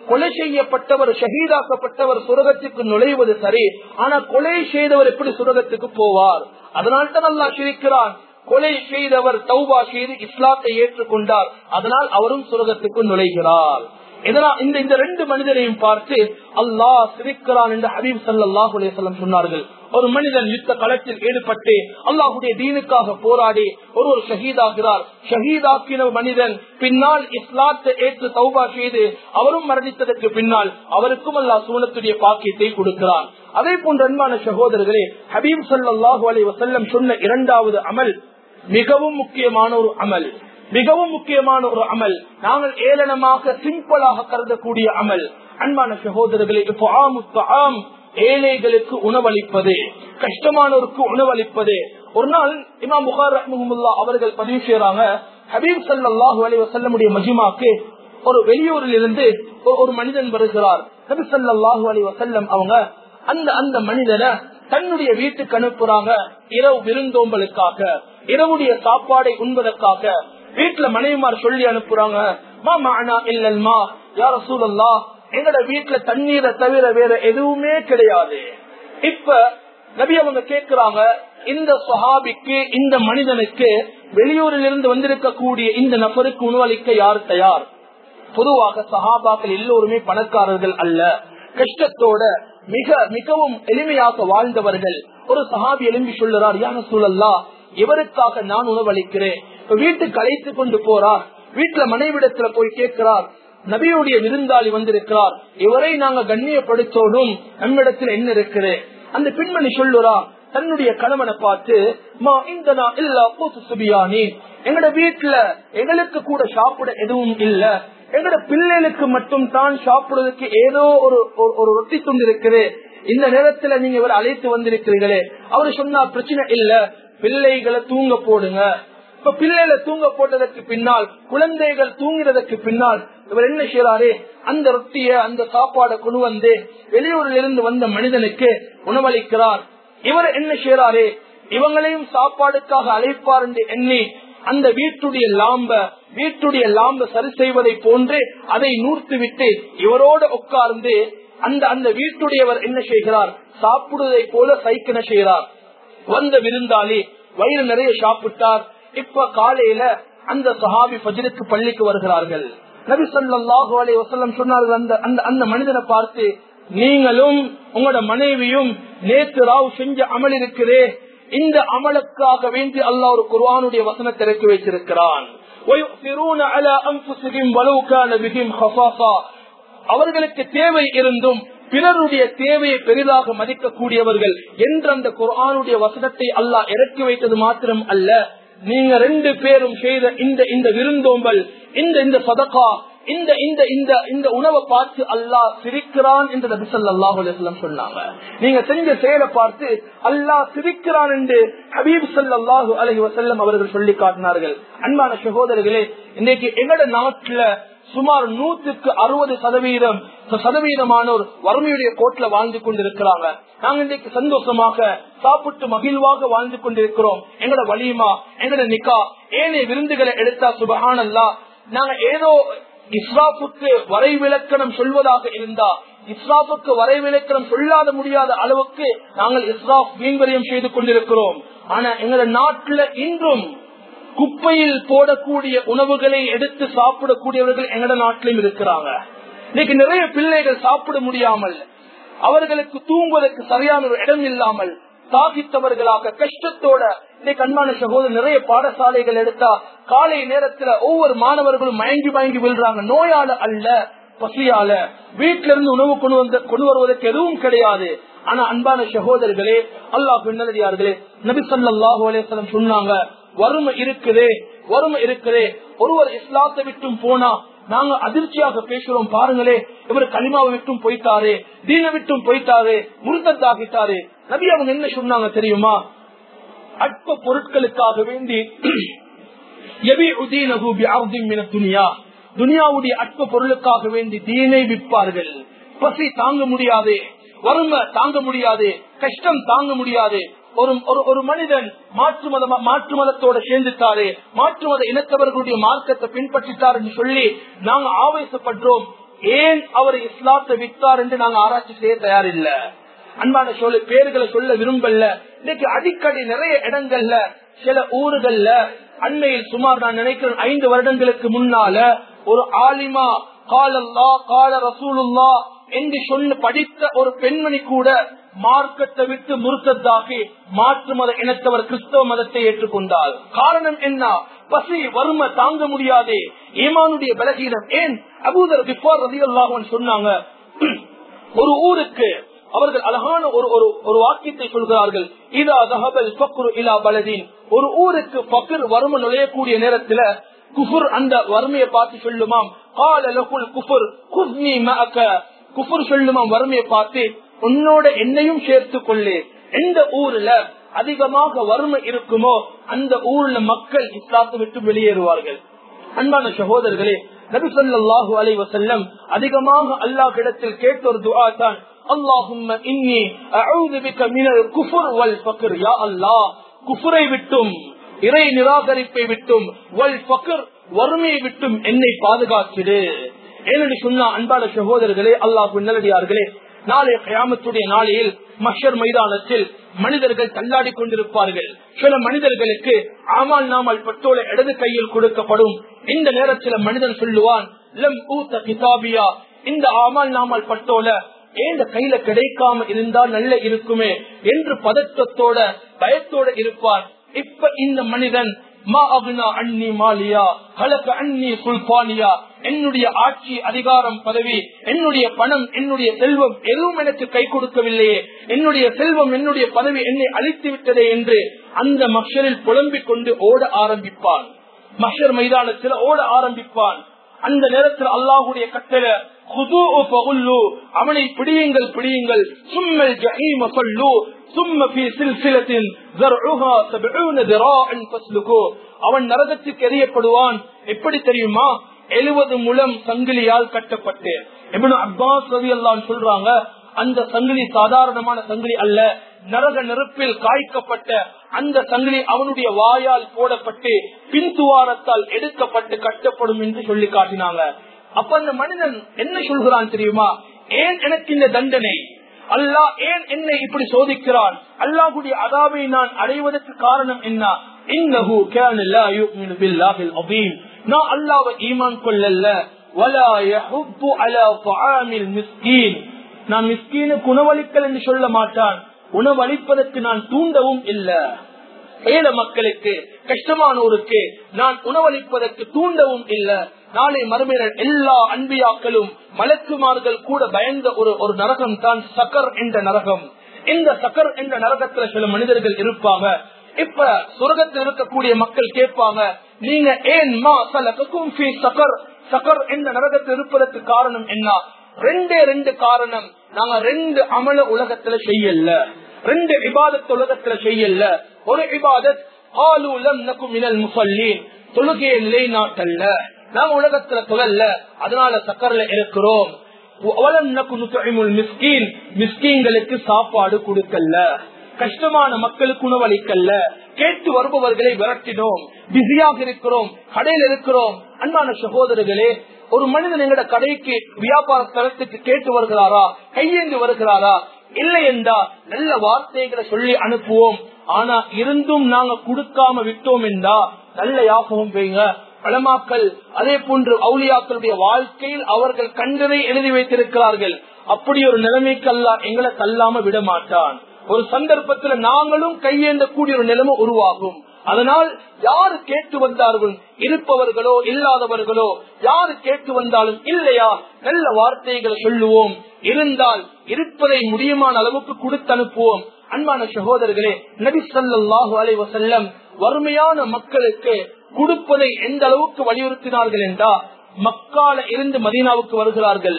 கொலை செய்யப்பட்டவர் ஷஹீதாக்கப்பட்டவர் சுரகத்துக்கு நுழைவது சரி ஆனா கொலை செய்தவர் எப்படி சுரகத்துக்கு போவார்? அதனால் தான் அல்லா சிரிக்கிறான். கொலை செய்தவர் தௌபா செய்து இஸ்லாத்தை ஏற்றுக்கொண்டார் அதனால் அவரும் சுரகத்துக்கு நுழைகிறார். இதனால் இந்த இந்த ரெண்டு மனிதரையும் பார்த்து அல்லாஹ் சிரிக்கிறான் என்று ஹபீப் சல்லாஹ் அலையம் சொன்னார்கள். ஒரு மனிதன் யுத்த களத்தில் ஈடுபட்டு அல்லாஹுடைய தீனுக்காக போராடி ஒரு ஒரு ஷஹீதாகிறார். ஷஹீதாக்கின மனிதன் பின்னால் இஸ்லாத்தை ஏற்று தௌபா செய்து அவரும் மரணித்ததற்கு பின்னால் அவருக்கும் அல்லா சூனத்துடைய பாக்கியத்தை கொடுக்கிறார் அதே போன்ற அன்பான சகோதரர்களே ஹபீப் சல்லாஹூ அலி வசல்லம் சொன்ன இரண்டாவது அமல் மிகவும் முக்கியமான ஒரு அமல். மிகவும் முக்கியமான ஒரு அமல். நாங்கள் ஏளனமாக சிம்பிளாக கருதக்கூடிய அமல். அன்பான சகோதரர்களே இப்போ ஆம் ஏழைகளுக்கு உணவளிப்பது கஷ்டமானோருக்கு உணவளிப்பது. ஒரு நாள் இமாம் புகார் ரஹ்முல்லா அவர்கள் பதிவு செய்யறாங்க ஹபீப் சல்லாஹூ அலி வசல்லமுடைய மஜிமாக்கு ஒரு வெளியூரில் இருந்து ஒரு மனிதன் வருகிறார். நபி சல்லாஹூ அலி வசல்லம் அவங்க அந்த அந்த மனிதனை தன்னுடைய வீட்டுக்கு அனுப்புறாங்க இரவு விருந்தோம்பலுக்காக இரவுடைய சாப்பாடை உண்பதற்காக. வீட்டுல மனைவிமார் சொல்லி அனுப்புறாங்க மாமா அண்ணா இல்லல்மா யார சூழல்லா எங்கட வீட்டுல தண்ணீரை தவிர வேற எதுவுமே கிடையாது. இப்ப நபி அவங்க கேக்குறாங்க இந்த சஹாபிக்கு இந்த மனிதனுக்கு வெளியூரில் இருந்து வந்திருக்கக்கூடிய இந்த நபருக்கு உணவளிக்க யார் தயார்? பொதுவாக சஹாபாக்கள் எல்லோருமே பணக்காரர்கள் அல்ல. கஷ்டத்தோட மிக மிகவும் எளிமையாக வாழ்ந்தவர்கள். ஒரு சஹாபி எழும்பி சொல்லுறார் யான சூழல்லா இவருக்காக நான் உணவளிக்கிறேன்? இப்ப வீட்டுக்கு அழைத்து கொண்டு போறார். வீட்டுல மனைவிடத்துல போய் கேட்கிறார். நபியுடைய விருந்தாளி வந்திருக்கிறார். இவரை நாங்க கண்ணியப்படுத்தோடும் நம்மிடத்தில் என்ன இருக்குது? அந்த பெண்மணி சொல்லுறா தன்னுடைய கணவனை பார்த்து மா இந்த இல்ல கூத்து சுபியானி. எங்கட வீட்டுல எங்களுக்கு கூட சாப்பிட எதுவும் இல்ல. எங்கட பிள்ளைகளுக்கு மட்டும் தான் சாப்பிடுறதுக்கு ஏதோ ஒரு ஒரு ரொட்டி துண்டு இருக்குது இந்த நேரத்துல நீங்க இவர் அழைத்து வந்திருக்கிறீர்களே. அவரு சொன்னா பிரச்சனை இல்ல. பிள்ளைகளை தூங்க போடுங்க. இப்ப பிள்ளைகளை தூங்க போட்டதற்கு பின்னால் குழந்தைகள் தூங்கிறதுக்கு பின்னால் இவர் என்ன செய்யறாரு அந்த ரொட்டிய அந்த சாப்பாடை கொண்டு வந்து வெளியூரில் இருந்து வந்த மனிதனுக்கு உணவளிக்கிறார். இவர் என்ன செய்யறாரு இவங்களையும் சாப்பாடுக்காக அழைப்பார் என்று எண்ணி அந்த வீட்டுடைய லாம்ப வீட்டுடைய லாம்ப சரி செய்வதை போன்று அதை நூர்த்து விட்டு இவரோட உட்கார்ந்து அந்த அந்த வீட்டுடையவர் என்ன செய்கிறார்? சாப்பிடுவதை போல சைக்கின செய்கிறார். வந்த விருந்தாளி வயிறு நிறைய சாப்பிட்டார். இப்ப காலையில அந்த சஹாபி பஜருக்கு பள்ளிக்கு வருகிறார்கள். நபி சொல்லாஹு அலி வசல்லம் சொன்னார்கள் அந்த அந்த அந்த மனிதனை பார்த்து நீங்களும் உங்களோட மனைவியும் நேத்து ராவ் செஞ்ச அமல் இருக்கிறே இந்த அமலுக்காக வேண்டி அல்லாஹ் ஒரு குர்ஆனுடைய வசனத்தை இறக்கி வைத்திருக்கிறான். அவர்களுக்கு தேவை இருந்தும் பிறருடைய தேவையை பெரிதாக மதிக்கக்கூடியவர்கள் என்ற அந்த குரானுடைய வசனத்தை அல்லாஹ் இறக்கி வைத்தது மாத்திரம் அல்ல. நீங்க ரெண்டு பேரும் செய்த இந்த இந்த விருந்தோம்பல் இந்த இந்த சதகா இந்த இந்த இந்த இந்த உணவை பார்த்து அல்லாஹ் சிரிக்கிறான் என்று நபி ஸல்லல்லாஹு அலைஹி சொன்னாங்க. நீங்க செஞ்ச செயலை பார்த்து அல்லாஹ் சிரிக்கிறான் என்று ஹபீப் அல்லாஹு அலஹி வசல்லம் அவர்கள் சொல்லி காட்டினார்கள். அன்பான சகோதரர்களே இன்னைக்கு எங்கட நாட்டுல சுமார் நூற்றுக்கு அறுபது சதவீதம் சதவீதமானோர் வறுமையுடைய கோட்ல வாழ்ந்து கொண்டிருக்கிறாங்க. நாங்க இன்றைக்கு சந்தோஷமாக சாப்பிட்டு மகிழ்வாக வாழ்ந்து கொண்டிருக்கிறோம். எங்கட வலிமா எங்கட நிக்கா ஏனைய விருந்துகளை எடுத்தா சுபஹானல்லா. நாங்க ஏதோ இஸ்ராஃபுக்கு வரைவிலக்கணம் சொல்வதாக இருந்தா இஸ்ராஃபுக்கு வரைவிலக்கணம் சொல்லாத முடியாத அளவுக்கு நாங்கள் இஸ்ராஃப் வீண்வரியம் செய்து கொண்டிருக்கிறோம். ஆனா எங்களோட நாட்டுல இன்றும் குப்பையில் போடக்கூடிய உணவுகளை எடுத்து சாப்பிடக்கூடியவர்கள் எங்கட நாட்டிலும் இருக்கிறாங்க. இன்னைக்கு நிறைய பிள்ளைகள் சாப்பிட முடியாமல் அவர்களுக்கு தூங்குவதற்கு சரியான ஒரு இடம் இல்லாமல் தாகித்தவர்களாக கஷ்டத்தோட இன்னைக்கு அன்பான சகோதரர் நிறைய பாடசாலைகள் எடுத்தா காலை நேரத்துல ஒவ்வொரு மாணவர்களும் மயங்கி மயங்கி விழுறாங்க. நோயால அல்ல பசியால. வீட்டில இருந்து உணவு கொண்டு வந்து கொண்டு வருவதற்கு எதுவும் கிடையாது. ஆனா அன்பான சகோதரர்களே அல்லாஹ் பின்னடியார்களே நபி சொல்லாஹு அலேசலம் சொன்னாங்க வறுமை இருக்குதே வறுமை இருக்குதே. ஒருவர் இஸ்லாத்தை விட்டும் போனா நாங்க அதிர்ச்சியாக பேசுறோம் பாருங்களே. இவர் கலிமாவை விட்டும் போய்த்தாரு தீன விட்டும் போய்த்தாரு முருத்தத்தாகிட்டாரு நபி அவங்க என்ன சொன்னாங்க தெரியுமா? அற்ப பொருட்களுக்காக வேண்டி துனியா. துனியாவுடைய அற்ப பொருளுக்காக வேண்டி தீனை விற்பார்கள். பசி தாங்க முடியாது வறுமை தாங்க முடியாது கஷ்டம் தாங்க முடியாது ஒரு ஒரு மனிதன் மாற்று மத மாற்று மதத்தோட சேர்ந்துட்டாரு மாற்று மத இனத்தவர்களுடைய மார்க்கத்தை பின்பற்றிட்டார் என்று சொல்லி நாங்க ஆவேசப்படுறோம் ஏன் அவர் இஸ்லாத்தை வித்தார் என்று நாங்க ஆராய்ச்சி செய்ய தயாரில்ல. அன்பான சொல்லு பேர்களை சொல்ல விரும்பல. இன்னைக்கு அடிக்கடி நிறைய இடங்கள்ல சில ஊர்கள்ல அண்மையில் சுமார் நான் நினைக்கிறேன் ஐந்து வருடங்களுக்கு முன்னால ஒரு ஆலிமா காலல்லா கால ரசூலுல்லா என்று சொல்லு படித்த ஒரு பெண்மணி கூட மார்க்கத்தை விட்டு முறுக்கத்தாக்கி மாற்று மத இனத்தவர் கிறிஸ்தவ மதத்தை ஏற்றுக்கொண்டார். காரணம் என்ன? பசி வறுமை தாங்க முடியாதே. ஈமானுடைய பலகீனம் ஏன்? அபூதர் பிஃபார் ரதி சொன்னாங்க ஒரு ஊருக்கு அவர்கள் அழகான ஒரு ஒரு ஒரு வாக்கியத்தை சொல்கிறார்கள். இதா தகபல் பக்ரு இலா பலதீன். ஒரு ஊருக்கு பக்கர் வறுமை நுழையக்கூடிய நேரத்துல குஃபுர் அந்த வறுமையை பார்த்து சொல்லுமாம். கால லகுல் குஃபுர் குஃப்னி மஅக. குஃபுர் சொல்லுமாம் வறுமையை பார்த்து உன்னோட என்னையும் சேர்த்து கொள்ளு எந்த ஊர்ல அதிகமாக வறுமை இருக்குமோ அந்த ஊர்ல மக்கள் இஸ்லாத்தை விட்டு வெளியேறுவார்கள். அன்பான சகோதரர்களே நபி சொல்லாஹு அலை வசல்லம் அதிகமாக அல்லாஹ் இடத்தில் கேட்ட ஒரு துவா தான் அல்லாஹும் இன்னி மினல் குஃபுர் வல் ஃபக்ர். யா அல்லாஹ் குஃபுரை விட்டும் இறை நிராகரிப்பை விட்டும் வல் ஃபக்ர் வறுமையை விட்டும் என்னை பாதுகாத்திடு. ஏனென்று சொன்னா அன்பான சகோதரர்களே அல்லாஹ் நல்லடியார்களே நாளைய கயாமத்துடைய நாளையில் மஷர் மைதானத்தில் மனிதர்கள் தள்ளாடி கொண்டிருப்பார்கள். சில மனிதர்களுக்கு ஆமால் நாமல் பட்டோலை இடது கையில் கொடுக்கப்படும். இந்த நேரத்தில் மனிதன் சொல்லுவான் லம் ஊத்த கிதாபியா. இந்த ஆமால் நாமல் பட்டோல ஏந்த கையில கிடைக்காம இருந்தால் நல்ல இருக்குமே என்று பதற்றத்தோட பயத்தோட இருப்பார். இப்ப இந்த மனிதன் மாலியா என்னுடைய ஆட்சி அதிகாரம் பதவி என்னுடைய பணம் என்னுடைய செல்வம் எதுவும் எனக்கு கை கொடுக்கவில்லையே. என்னுடைய செல்வம் என்னுடைய பதவி என்னை அழித்து விட்டதே என்று அந்த மஷரில் புலம்பிக் கொண்டு ஓட ஆரம்பிப்பான். மஷர் மைதானத்தில் ஓட ஆரம்பிப்பான். அந்த நேரத்தில் அல்லாஹுடைய கட்டளை அவனை பிடியுங்கள் பிடியுங்கள். சும்மல் ஜஹீம சொல்லு சும்ம பி சில்சிலத்தின் அவன் நரகத்துக்கு எறியப்படுவான். எப்படி தெரியுமா? எழுபது முழம் சங்கிலியால் கட்டப்பட்டு. எப்படி அப்பாஸ் ரவி எல்லாம் சொல்றாங்க அந்த சங்கிலி சாதாரணமான சங்கிலி அல்ல. நரக நெருப்பில் காய்க்கப்பட்ட அந்த சங்கிலி அவனுடைய வாயால் போடப்பட்டு பின்துவாரத்தால் எடுக்கப்பட்டு கட்டப்படும் என்று சொல்லி காட்டினாங்க. அப்ப அந்த மனிதன் என்ன சொல்கிறான் தெரியுமா? ஏன் எனக்கு இந்த தண்டனை? அல்லாஹ் ஏன் என்னை இப்படி சோதிக்கிறான்? அல்லாஹுடைய அதாவை நான் அடைவதற்கு காரணம் என்ன? இன்னஹு கான லா யுமினு பில்லாஹில் அதீம் நான் அல்லாஹ்வை ஈமான் கொள்ளல்ல. வலா யஹுப்பு அலா தஆமில் மிஸ்கீன். நான் மிஸ்கீனுக்கு உணவளிக்கல் என்று சொல்ல மாட்டான். உணவளிப்பதற்கு நான் தூண்டவும் இல்ல. ஏழை மக்களுக்கு கஷ்டமானோருக்கு நான் உணவளிப்பதற்கு தூண்டவும் இல்ல. நாளை மறுமையினர் எல்லா அன்பியாக்களும் மலக்குமார்கள் கூட பயந்த ஒரு ஒரு நரகம் தான் சக்கர் என்ற நரகம். இந்த சக்கர் என்ற நரகத்துல சில மனிதர்கள் இருப்பாங்க. இப்ப சொர்க்கத்தில் இருக்கக்கூடிய மக்கள் கேட்பாங்க நீங்க ஏன் மா சலக்கும் சக்கர்? சக்கர் என்ற நரகத்தில் இருப்பதற்கு காரணம் என்ன? ரெண்டே ரெண்டு காரணம். நாங்க ரெண்டு அமல உலகத்துல செய்யல. ரெண்டு விவாதத்து உலகத்துல செய்யல. ஒரு விவாதத் ஆலூலம் நக்கும் மினல் முசல்லீன். தொழுகையை நிலைநாட்டல்ல. நாம் உலகத்துல தொழல்ல அதனால சக்கரில் இருக்கிறோம். மிஸ்கீன்களுக்கு சாப்பாடு கொடுக்கல கஷ்டமான மக்களுக்கு உணவளிக்கல்ல கேட்டு வருபவர்களை விரட்டினோம். பிஸியாக இருக்கிறோம். கடையில் இருக்கிறோம். அன்பான சகோதரர்களே ஒரு மனிதன் எங்கட கடைக்கு வியாபார தளத்துக்கு கேட்டு வருகிறாரா? கையேந்து வருகிறாரா? இல்லை என்றா நல்ல வார்த்தைகளை சொல்லி அனுப்புவோம். ஆனா இருந்தும் நாங்க கொடுக்காம விட்டோம் என்றா நல்ல யாபகம் பெய்யுங்க. பழமாக்கள் அதே போன்று அவுளியாக்களுடைய வாழ்க்கையில் அவர்கள் கண்டதை எழுதி வைத்திருக்கிறார்கள். அப்படி ஒரு நிலைமைக்கு அல்ல எங்களை தள்ளாம விட மாட்டான் ஒரு சந்தர்ப்பத்தில் நாங்களும் கையேந்தக்கூடிய ஒரு நிலைமை உருவாகும். அதனால் யாரு கேட்டு வந்தார்கள்? இருப்பவர்களோ இல்லாதவர்களோ யாரு கேட்டு வந்தாலும் இல்லையா? நல்ல வார்த்தைகளை சொல்லுவோம். இருந்தால் இருப்பதை முடியுமான அளவுக்கு கொடுத்து அனுப்புவோம். அன்பான சகோதரர்களே நபி சொல்லாஹு அலைவசல்லம் வறுமையான மக்களுக்கு கொடுப்பதை எந்த அளவுக்கு வலியுறுத்தினார்கள் என்றால் மக்கால இருந்து மதீனாவுக்கு வருகிறார்கள்.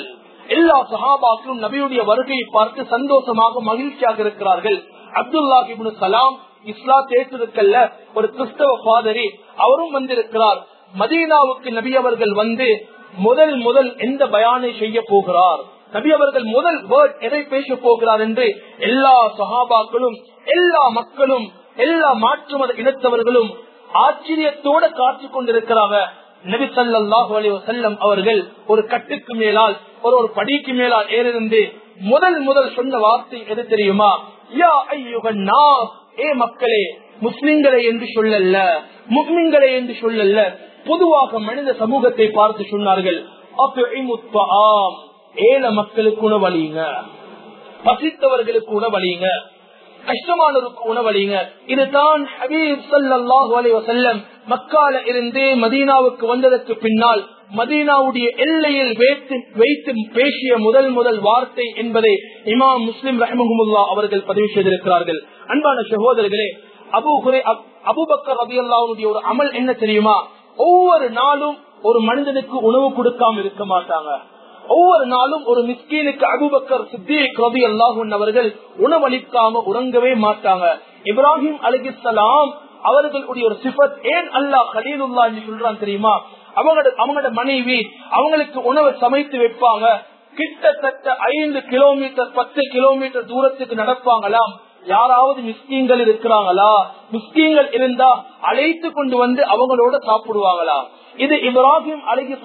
எல்லா சகாபாக்களும் நபியுடைய வருகையை பார்த்து சந்தோஷமாக மகிழ்ச்சியாக இருக்கிறார்கள். அப்துல்லாஹிபுன் சலாம் இஸ்லா தேர்த்திருக்கல்ல ஒரு கிறிஸ்தவ பாதரி அவரும் வந்திருக்கிறார். மதீனாவுக்கு நபி அவர்கள் வந்து முதல் முதல் எந்த பயானை செய்ய போகிறார்? நபி அவர்கள் முதல் வேர்ட் எதை பேச போகிறார் என்று எல்லா சகாபாக்களும் எல்லா மக்களும் எல்லா மாற்று மத இனத்தவர்களும் ஆச்சரியத்தோட காத்து கொண்டிருக்கிறாங்க. நபி அலி வசல்லம் அவர்கள் ஒரு கட்டுக்கு மேலால் ஒரு ஒரு படிக்கு மேலால் ஏறிருந்து முதல் முதல் சொன்ன வார்த்தை எது தெரியுமா? யா ஐயுகன் ஏ மக்களே முஸ்லிம்களை என்று சொல்லல்ல முஸ்லிம்களை என்று சொல்லல்ல. பொதுவாக மனித சமூகத்தை பார்த்து சொன்னார்கள் ஏழை மக்களுக்கு உணவழியுங்க பசித்தவர்களுக்கு உணவழியுங்க கஷ்டமானவருக்கு உணவளிங்க. இதுதான் ஹபீப் சல்லாஹு அலைவசல்லம் மக்கால இருந்து மதீனாவுக்கு வந்ததற்கு பின்னால் மதீனாவுடைய எல்லையில் வைத்து வைத்து பேசிய முதல் முதல் வார்த்தை என்பதை இமாம் முஸ்லிம் ரஹமுல்லா அவர்கள் பதிவு செய்திருக்கிறார்கள். அன்பான சகோதரர்களே அபு குரே அபுபக்கர் ரபி அல்லாவுடைய ஒரு அமல் என்ன தெரியுமா? ஒவ்வொரு நாளும் ஒரு மனிதனுக்கு உணவு கொடுக்காம இருக்க மாட்டாங்க. ஒவ்வொரு நாளும் ஒரு மிஸ்கீனுக்கு அபுபக்கர் சித்திக் ரபி அல்லாஹூன் அவர்கள் உணவளிக்காம உறங்கவே மாட்டாங்க. இப்ராஹிம் அலிகிஸ்லாம் அவர்களுடைய ஒரு சிபத் ஏன் அல்லாஹ் கலீலுல்லா என்று சொல்றான் தெரியுமா? அவங்களோட அவங்களோட மனைவி அவங்களுக்கு உணவை சமைத்து வைப்பாங்க. கிட்டத்தட்ட ஐந்து கிலோமீட்டர் பத்து கிலோமீட்டர் தூரத்துக்கு நடப்பாங்களாம் யாராவது மிஸ்கீன்கள் இருக்கிறாங்களா? மிஸ்கீன்கள் இருந்தா அழைத்து கொண்டு வந்து அவங்களோட சாப்பிடுவாங்களா? இது இப்ராஹிம் அலகி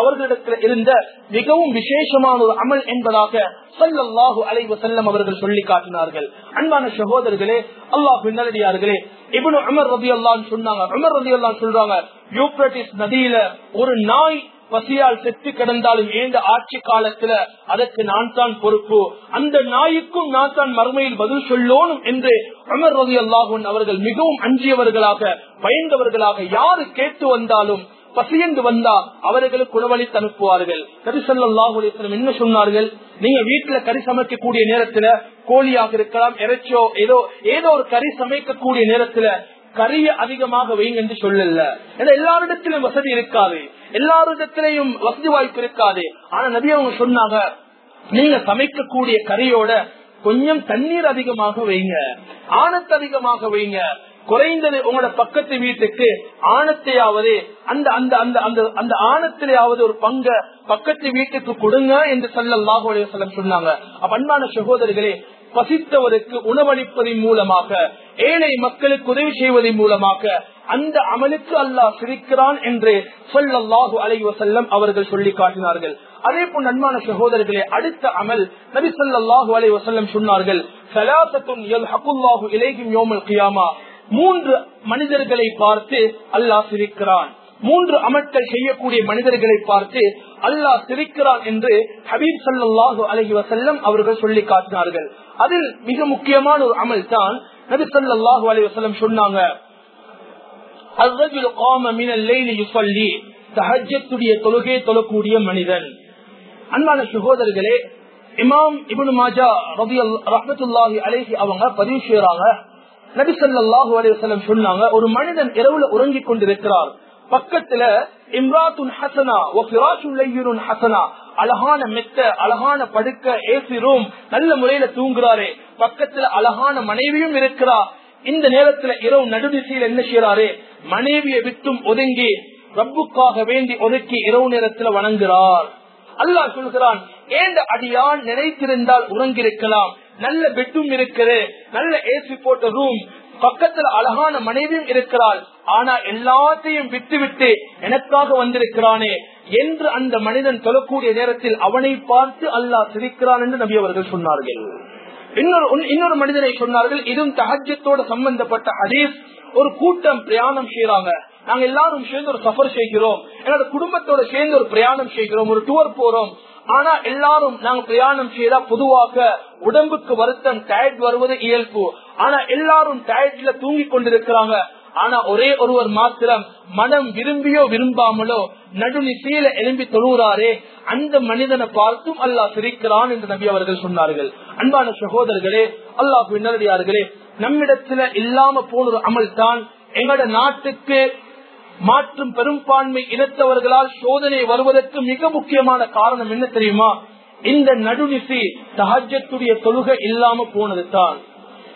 அவர்களிடத்தில் இருந்த மிகவும் விசேஷமான ஒரு அமல் என்பதாக சல்லாஹு அலைவு செல்லம் அவர்கள் சொல்லி காட்டினார்கள். அன்பான சகோதரர்களே அல்லாஹ் பின்னடியார்களே இவனு அமர் ரதி அல்லான்னு சொன்னாங்க. அமர் ரதி அல்லான்னு சொல்றாங்க யூப்ரட்டிஸ் நதியில ஒரு நாய் பசியால் செத்து கிடந்தாலும் ஏந்த ஆட்சி காலத்துல அதற்கு நான் தான் பொறுப்பு. அந்த நாய்க்கும் நான் தான் மறுமையில் பதில் சொல்லணும் என்று அமர் ரவி அல்லாஹூன் அவர்கள் மிகவும் அஞ்சியவர்களாக பயந்தவர்களாக யாரு கேட்டு வந்தாலும் பசியந்து வந்தா அவர்களுக்கு உணவளித்து அனுப்புவார்கள். கரிசல்லாஹுலேசனம் என்ன சொன்னார்கள்? நீங்க வீட்டுல கறி சமைக்கக்கூடிய நேரத்துல கோழியாக இருக்கலாம் இறைச்சோ ஏதோ ஏதோ ஒரு கறி சமைக்கக்கூடிய நேரத்துல கரிய அதிகமாக வைங்க என்று சொல்லல. ஏன்னா எல்லாரிடத்திலும் வசதி இருக்காது. எல்லாரிடத்திலையும் வசதி வாய்ப்பு இருக்காது. ஆனா நபி அவங்க சொன்னாங்க நீங்க சமைக்கக்கூடிய கறியோட கொஞ்சம் தண்ணீர் அதிகமாக வைங்க. ஆணத்து அதிகமாக வைங்க. குறைந்தது உங்களோட பக்கத்து வீட்டுக்கு ஆணத்தையாவது அந்த அந்த அந்த அந்த அந்த ஆணத்திலேயாவது ஒரு பங்க பக்கத்து வீட்டுக்கு கொடுங்க என்று சல்லாஹு அலையம் சொன்னாங்க. அன்பான சகோதரிகளே பசித்தவருக்கு உணவளிப்பதன் மூலமாக ஏழை மக்களுக்கு உதவி செய்வதன் மூலமாக அந்த அமலுக்கு அல்லாஹ் சிரிக்கிறான் என்று சொல்லல்லாஹு அலைவ செல்லம் அவர்கள் சொல்லி காட்டினார்கள். அதே போல் நன்மான சகோதரர்களே அடுத்த அமல் நபி சொல்லாஹு அலைவ செல்லம் சொன்னார்கள் மூன்று மனிதர்களை பார்த்து அல்லாஹ் சிரிக்கிறான். மூன்று அமல்கள் செய்யக்கூடிய மனிதர்களை பார்த்து அல்லாஹ் சிரிக்கிறான் என்று ஹபீப் சல்லாஹு அலஹி வசல்லம் அவர்கள் சொல்லி காட்டினார்கள். அதில் மிக முக்கியமான ஒரு அமல் தான் நபி சல்லாஹூ அலி வசல்லம் சொன்னாங்க தொழுகை தொழக்கூடிய மனிதன். அன்பான சகோதரர்களே இமாம் இபுன் மாஜா ரபி ரஹமத்துல்லாஹி அலேஹி அவங்க பதிவு செய்யறாங்க நபி சல்லாஹூ அலி வசல்லம் சொன்னாங்க ஒரு மனிதன் இரவுல உறங்கிக் கொண்டிருக்கிறார் பக்கத்துல இம்ராத்துன் ஹசனா ஹசனா. அழகான மெத்த அழகான படுக்க ஏசி ரூம் நல்ல முறையில தூங்குறாரு. பக்கத்துல அழகான மனைவியும் இருக்கிறா. இந்த நேரத்துல இரவு நடுதிசையில் என்ன செய்யறாரு மனைவியை விட்டும் ஒதுங்கி ரப்புக்காக வேண்டி ஒதுக்கி இரவு நேரத்துல வணங்குறார். அல்லாஹ் சொல்கிறான் ஏண்ட அடியான் நினைத்திருந்தால் உறங்கிருக்கலாம். நல்ல பெட்டும் இருக்குது நல்ல ஏசி போட்ட ரூம் பக்கத்துல அழகான மனைவியும் இருக்கிறாள். ஆனா எல்லாத்தையும் விட்டு விட்டு எனக்காக வந்திருக்கிறானே என்று அந்த மனிதன் சொல்லக்கூடிய நேரத்தில் அவனை பார்த்து அல்லாஹ் சிரிக்கிறான் என்று நபி அவர்கள் சொன்னார்கள். இன்னொரு இன்னொரு மனிதனை சொன்னார்கள். இதுவும் தகஜத்தோட சம்பந்தப்பட்ட ஹதீஸ். ஒரு கூட்டம் பிரயாணம் செய்யறாங்க நாங்க எல்லாரும் சேர்ந்து ஒரு சஃபர் செய்கிறோம். என்னோட குடும்பத்தோட சேர்ந்து ஒரு பிரயாணம் செய்கிறோம். ஒரு டூர் போறோம். ஆனா எல்லாரும் நாங்க பிரயாணம் செய்தா பொதுவாக உடம்புக்கு வருத்தம் டயர்ட் வருவது இயல்பு. ஆனா எல்லாரும் டயர்ட்ல தூங்கி கொண்டிருக்கிறாங்க. ஆனா ஒரே ஒருவர் மாத்திரம் மனம் விரும்பியோ விரும்பாமலோ நடுநிசையில எழும்பி தொழுகிறாரே அந்த மனிதனை பார்த்தும் அல்லாஹ் சிரிக்கிறான் என்று நபி அவர்கள் சொன்னார்கள். அன்பான சகோதரர்களே அல்லாஹ் பின்னடியார்களே நம்மிடத்துல இல்லாம போன ஒரு அமல் தான் எங்களோட நாட்டுக்கு மாற்றும் பெரும்பான்மை இனத்தவர்களால் சோதனை வருவதற்கு மிக முக்கியமான காரணம் என்ன தெரியுமா? இந்த நடுநிசி தகஜத்துடைய தொழுகை இல்லாம போனது தான்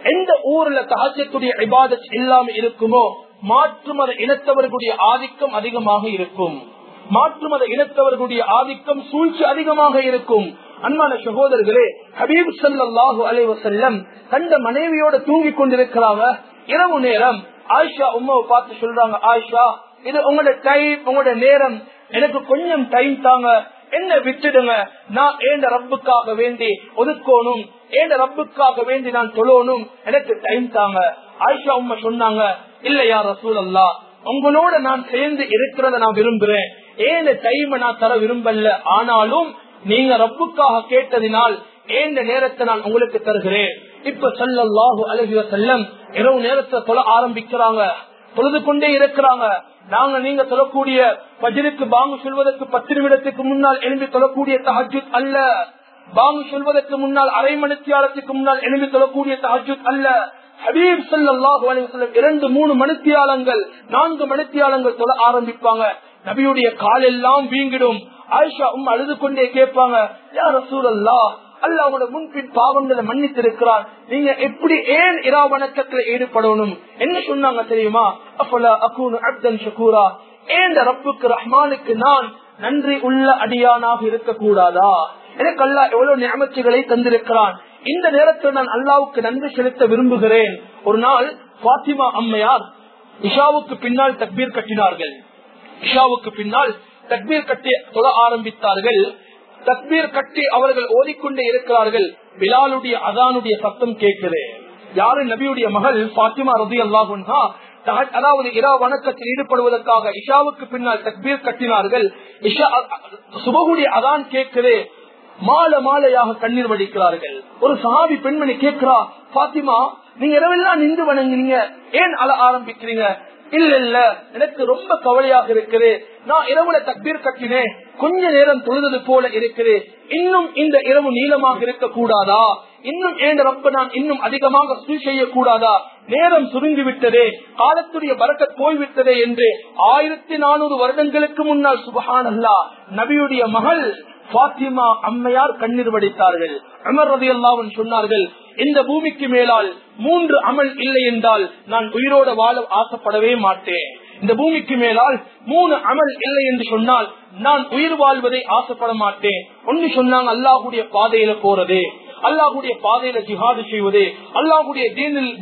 எந்த ஊர்ல தஹஜத்துடைய இபாதத் இல்லாம இருக்குமோ மாற்று மத இனத்தவர்களுடைய ஆதிக்கம் அதிகமாக இருக்கும். மாற்று மத இனத்தவர்களுடைய ஆதிக்கம் சூழ்ச்சி அதிகமாக இருக்கும். அன்பான சகோதரர்களே ஹபீப் சல்லாஹூ அலைவசல்லம் கண்ட மனைவியோட தூங்கி கொண்டிருக்கிறாங்க. இரவு நேரம். ஆயிஷா உமாவை பார்த்து சொல்றாங்க ஆயிஷா இது உங்களோட டைம் உங்களோட நேரம். எனக்கு கொஞ்சம் டைம் தாங்க. என்ன விட்டுடுங்க. நான் ஏண்ட ரப்புக்காக வேண்டி ஒதுக்கோணும். ஏன் ரப்புக்காக வேண்டி நான் சொல்லணும்? எனக்கு டைம் தாங்க. ஆயிஷா உண்மை சொன்னாங்க இல்லையா ரசூல் அல்லா உங்களோட நான் சேர்ந்து இருக்கிறத நான் விரும்புறேன். ஏன் டைம் நான் தர விரும்பல? ஆனாலும் நீங்க ரப்புக்காக கேட்டதினால் ஏந்த நேரத்தை நான் உங்களுக்கு தருகிறேன்? இப்ப சல்லல்லாஹு அழகிய செல்லம் இரவு நேரத்தை தொழ ஆரம்பிக்கிறாங்க. தொழுது கொண்டே இருக்கிறாங்க. நாங்க நீங்க சொல்லக்கூடிய பஜ்ருக்கு பாங்கு சொல்வதற்கு பத்து நிமிடத்துக்கு முன்னால் எழுந்து தொழக்கூடிய தஹஜுத் அல்ல. பாங்கு சொல்வதற்கு முன்னால் அரை மணித்தியாலத்துக்கு முன்னால் எழும்பி தொழக்கூடிய தஹஜுத் அல்ல. ஹபீப் சல்லாஹு அலைஹி இரண்டு மூணு மணித்தியாலங்கள் நான்கு மணித்தியாலங்கள் தொழ ஆரம்பிப்பாங்க. நபியுடைய காலெல்லாம் வீங்கிடும். ஆயிஷா உம் அழுது கொண்டே கேட்பாங்க யார் சூழல்லா அல்ல அவங்களோட முன்பின் பாவங்களை மன்னித்திருக்கிறார். நீங்க எப்படி ஏன் இரா வணக்கத்துல ஈடுபடணும்? என்ன சொன்னாங்க தெரியுமா? அப்பல அகூனு அப்தன் ஷகூரா. ஏன் ரப்புக்கு ரஹ்மானுக்கு நான் நன்றி உள்ள அடியானாக இருக்கக்கூடாதா? எனக்கு அல்லா எவ்வளவு நியமத்துகளை தந்திருக்கிறான். இந்த நேரத்தில் நான் அல்லாவுக்கு நன்றி செலுத்த விரும்புகிறேன். ஒரு நாள் பாத்திமா அம்மையார் இஷாவுக்கு பின்னால் தக்பீர் கட்டினார்கள். இஷாவுக்கு பின்னால் தக்பீர் கட்டி தொழ ஆரம்பித்தார்கள். தக்பீர் கட்டி அவர்கள் ஓதிக்கொண்டே இருக்கிறார்கள். பிலாலுடைய அதானுடைய சத்தம் கேட்குது. யாரு? நபியுடைய மகள் பாத்திமா ரதி அல்லாஹா அதாவது இரா வணக்கத்தில் ஈடுபடுவதற்காக இஷாவுக்கு பின்னால் தக்பீர் கட்டினார்கள். இஷா சுபகுடைய அதான் கேட்குது. மாலை மாலையாக கண்ணீர் வடிக்கிறார்கள். ஒரு சஹாபி பெண்மணி கேட்கிறா பாத்திமா நீங்க இரவெல்லாம் நின்று வணங்குறீங்க ஏன் அழ ஆரம்பிக்கிறீங்க? இல்ல இல்ல. எனக்கு ரொம்ப கவலையாக இருக்குது நான் இரவுல தக்பீர் கட்டினேன். கொஞ்ச நேரம் தொழுதது போல இருக்குது இன்னும் இந்த இரவு நீளமாக இருக்க கூடாதா இன்னும் ஏன் ரப்ப நான் இன்னும் அதிகமாக சுழி செய்யக்கூடாதா? நேரம் சுருங்கி விட்டதே. காலத்துடைய பறக்க போய்விட்டதே என்று ஆயிரத்தி நானூறு வருடங்களுக்கு முன்னால் சுபஹான் அல்லா நபியுடைய மகள் பாத்திமா அம்மையார் கண்ணீர் வடித்தார்கள். அமர் ரவி அல்லாவும் சொன்னார்கள் இந்த பூமிக்கு மேலால் மூன்று அமல் இல்லை என்றால் நான் உயிரோட வாழ ஆசைப்படவே மாட்டேன். இந்த பூமிக்கு மேலால் மூணு அமல் இல்லை என்று சொன்னால் நான் உயிர் வாழ்வதை ஆசைப்பட மாட்டேன். ஒன்னு சொன்னாங்க அல்லாஹுடைய பாதையில போறது அல்லாஹுடைய பாதையில ஜிஹாது செய்வது அல்லாஹுடைய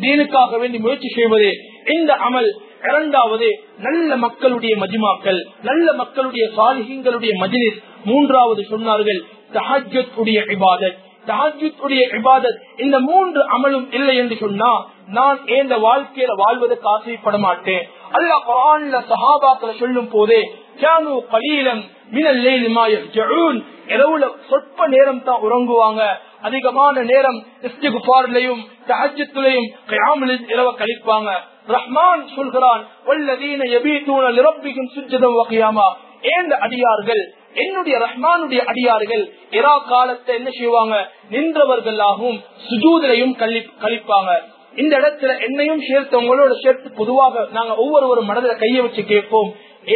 தீனுக்காக வேண்டி முயற்சி செய்வது. இந்த அமல் இரண்டாவது நல்ல மக்களுடைய மஜிமாக்கள் நல்ல மக்களுடைய சாலிகங்களுடைய மஜினிஸ் மூன்றாவது சொன்னார்கள் தஹஜத்துடைய இபாதத். தஹஜத்துடைய இபாதத் இந்த மூன்று அமலும் இல்லை என்று சொன்னா நான் இந்த வாழ்க்கையில வாழ்வதற்கு ஆசைப்பட மாட்டேன். அல்ல குரான்ல சஹாபாக்களை சொல்லும் போதே ஜானு கலீலம் சொற்ப நேரம் தான் உறங்குவாங்க. அதிகமான நேரம் இஸ்திகுபாரிலையும் தஹஜத்துலையும் இரவ கழிப்பாங்க. ரஹ்மான் சொல்கிறான் ஏந்த அடியார்கள்? என்னுடைய ரஹ்மானுடைய அடியார்கள் இரா காலத்தை என்ன செய்வாங்க? நின்றவர்களாகவும் சுஜூதிலையும் கழிப்பாங்க. இந்த இடத்துல என்னையும் சேர்த்து உங்களோட சேர்த்து பொதுவாக நாங்க ஒவ்வொருவரும் மனதில் கைய வச்சு கேட்போம்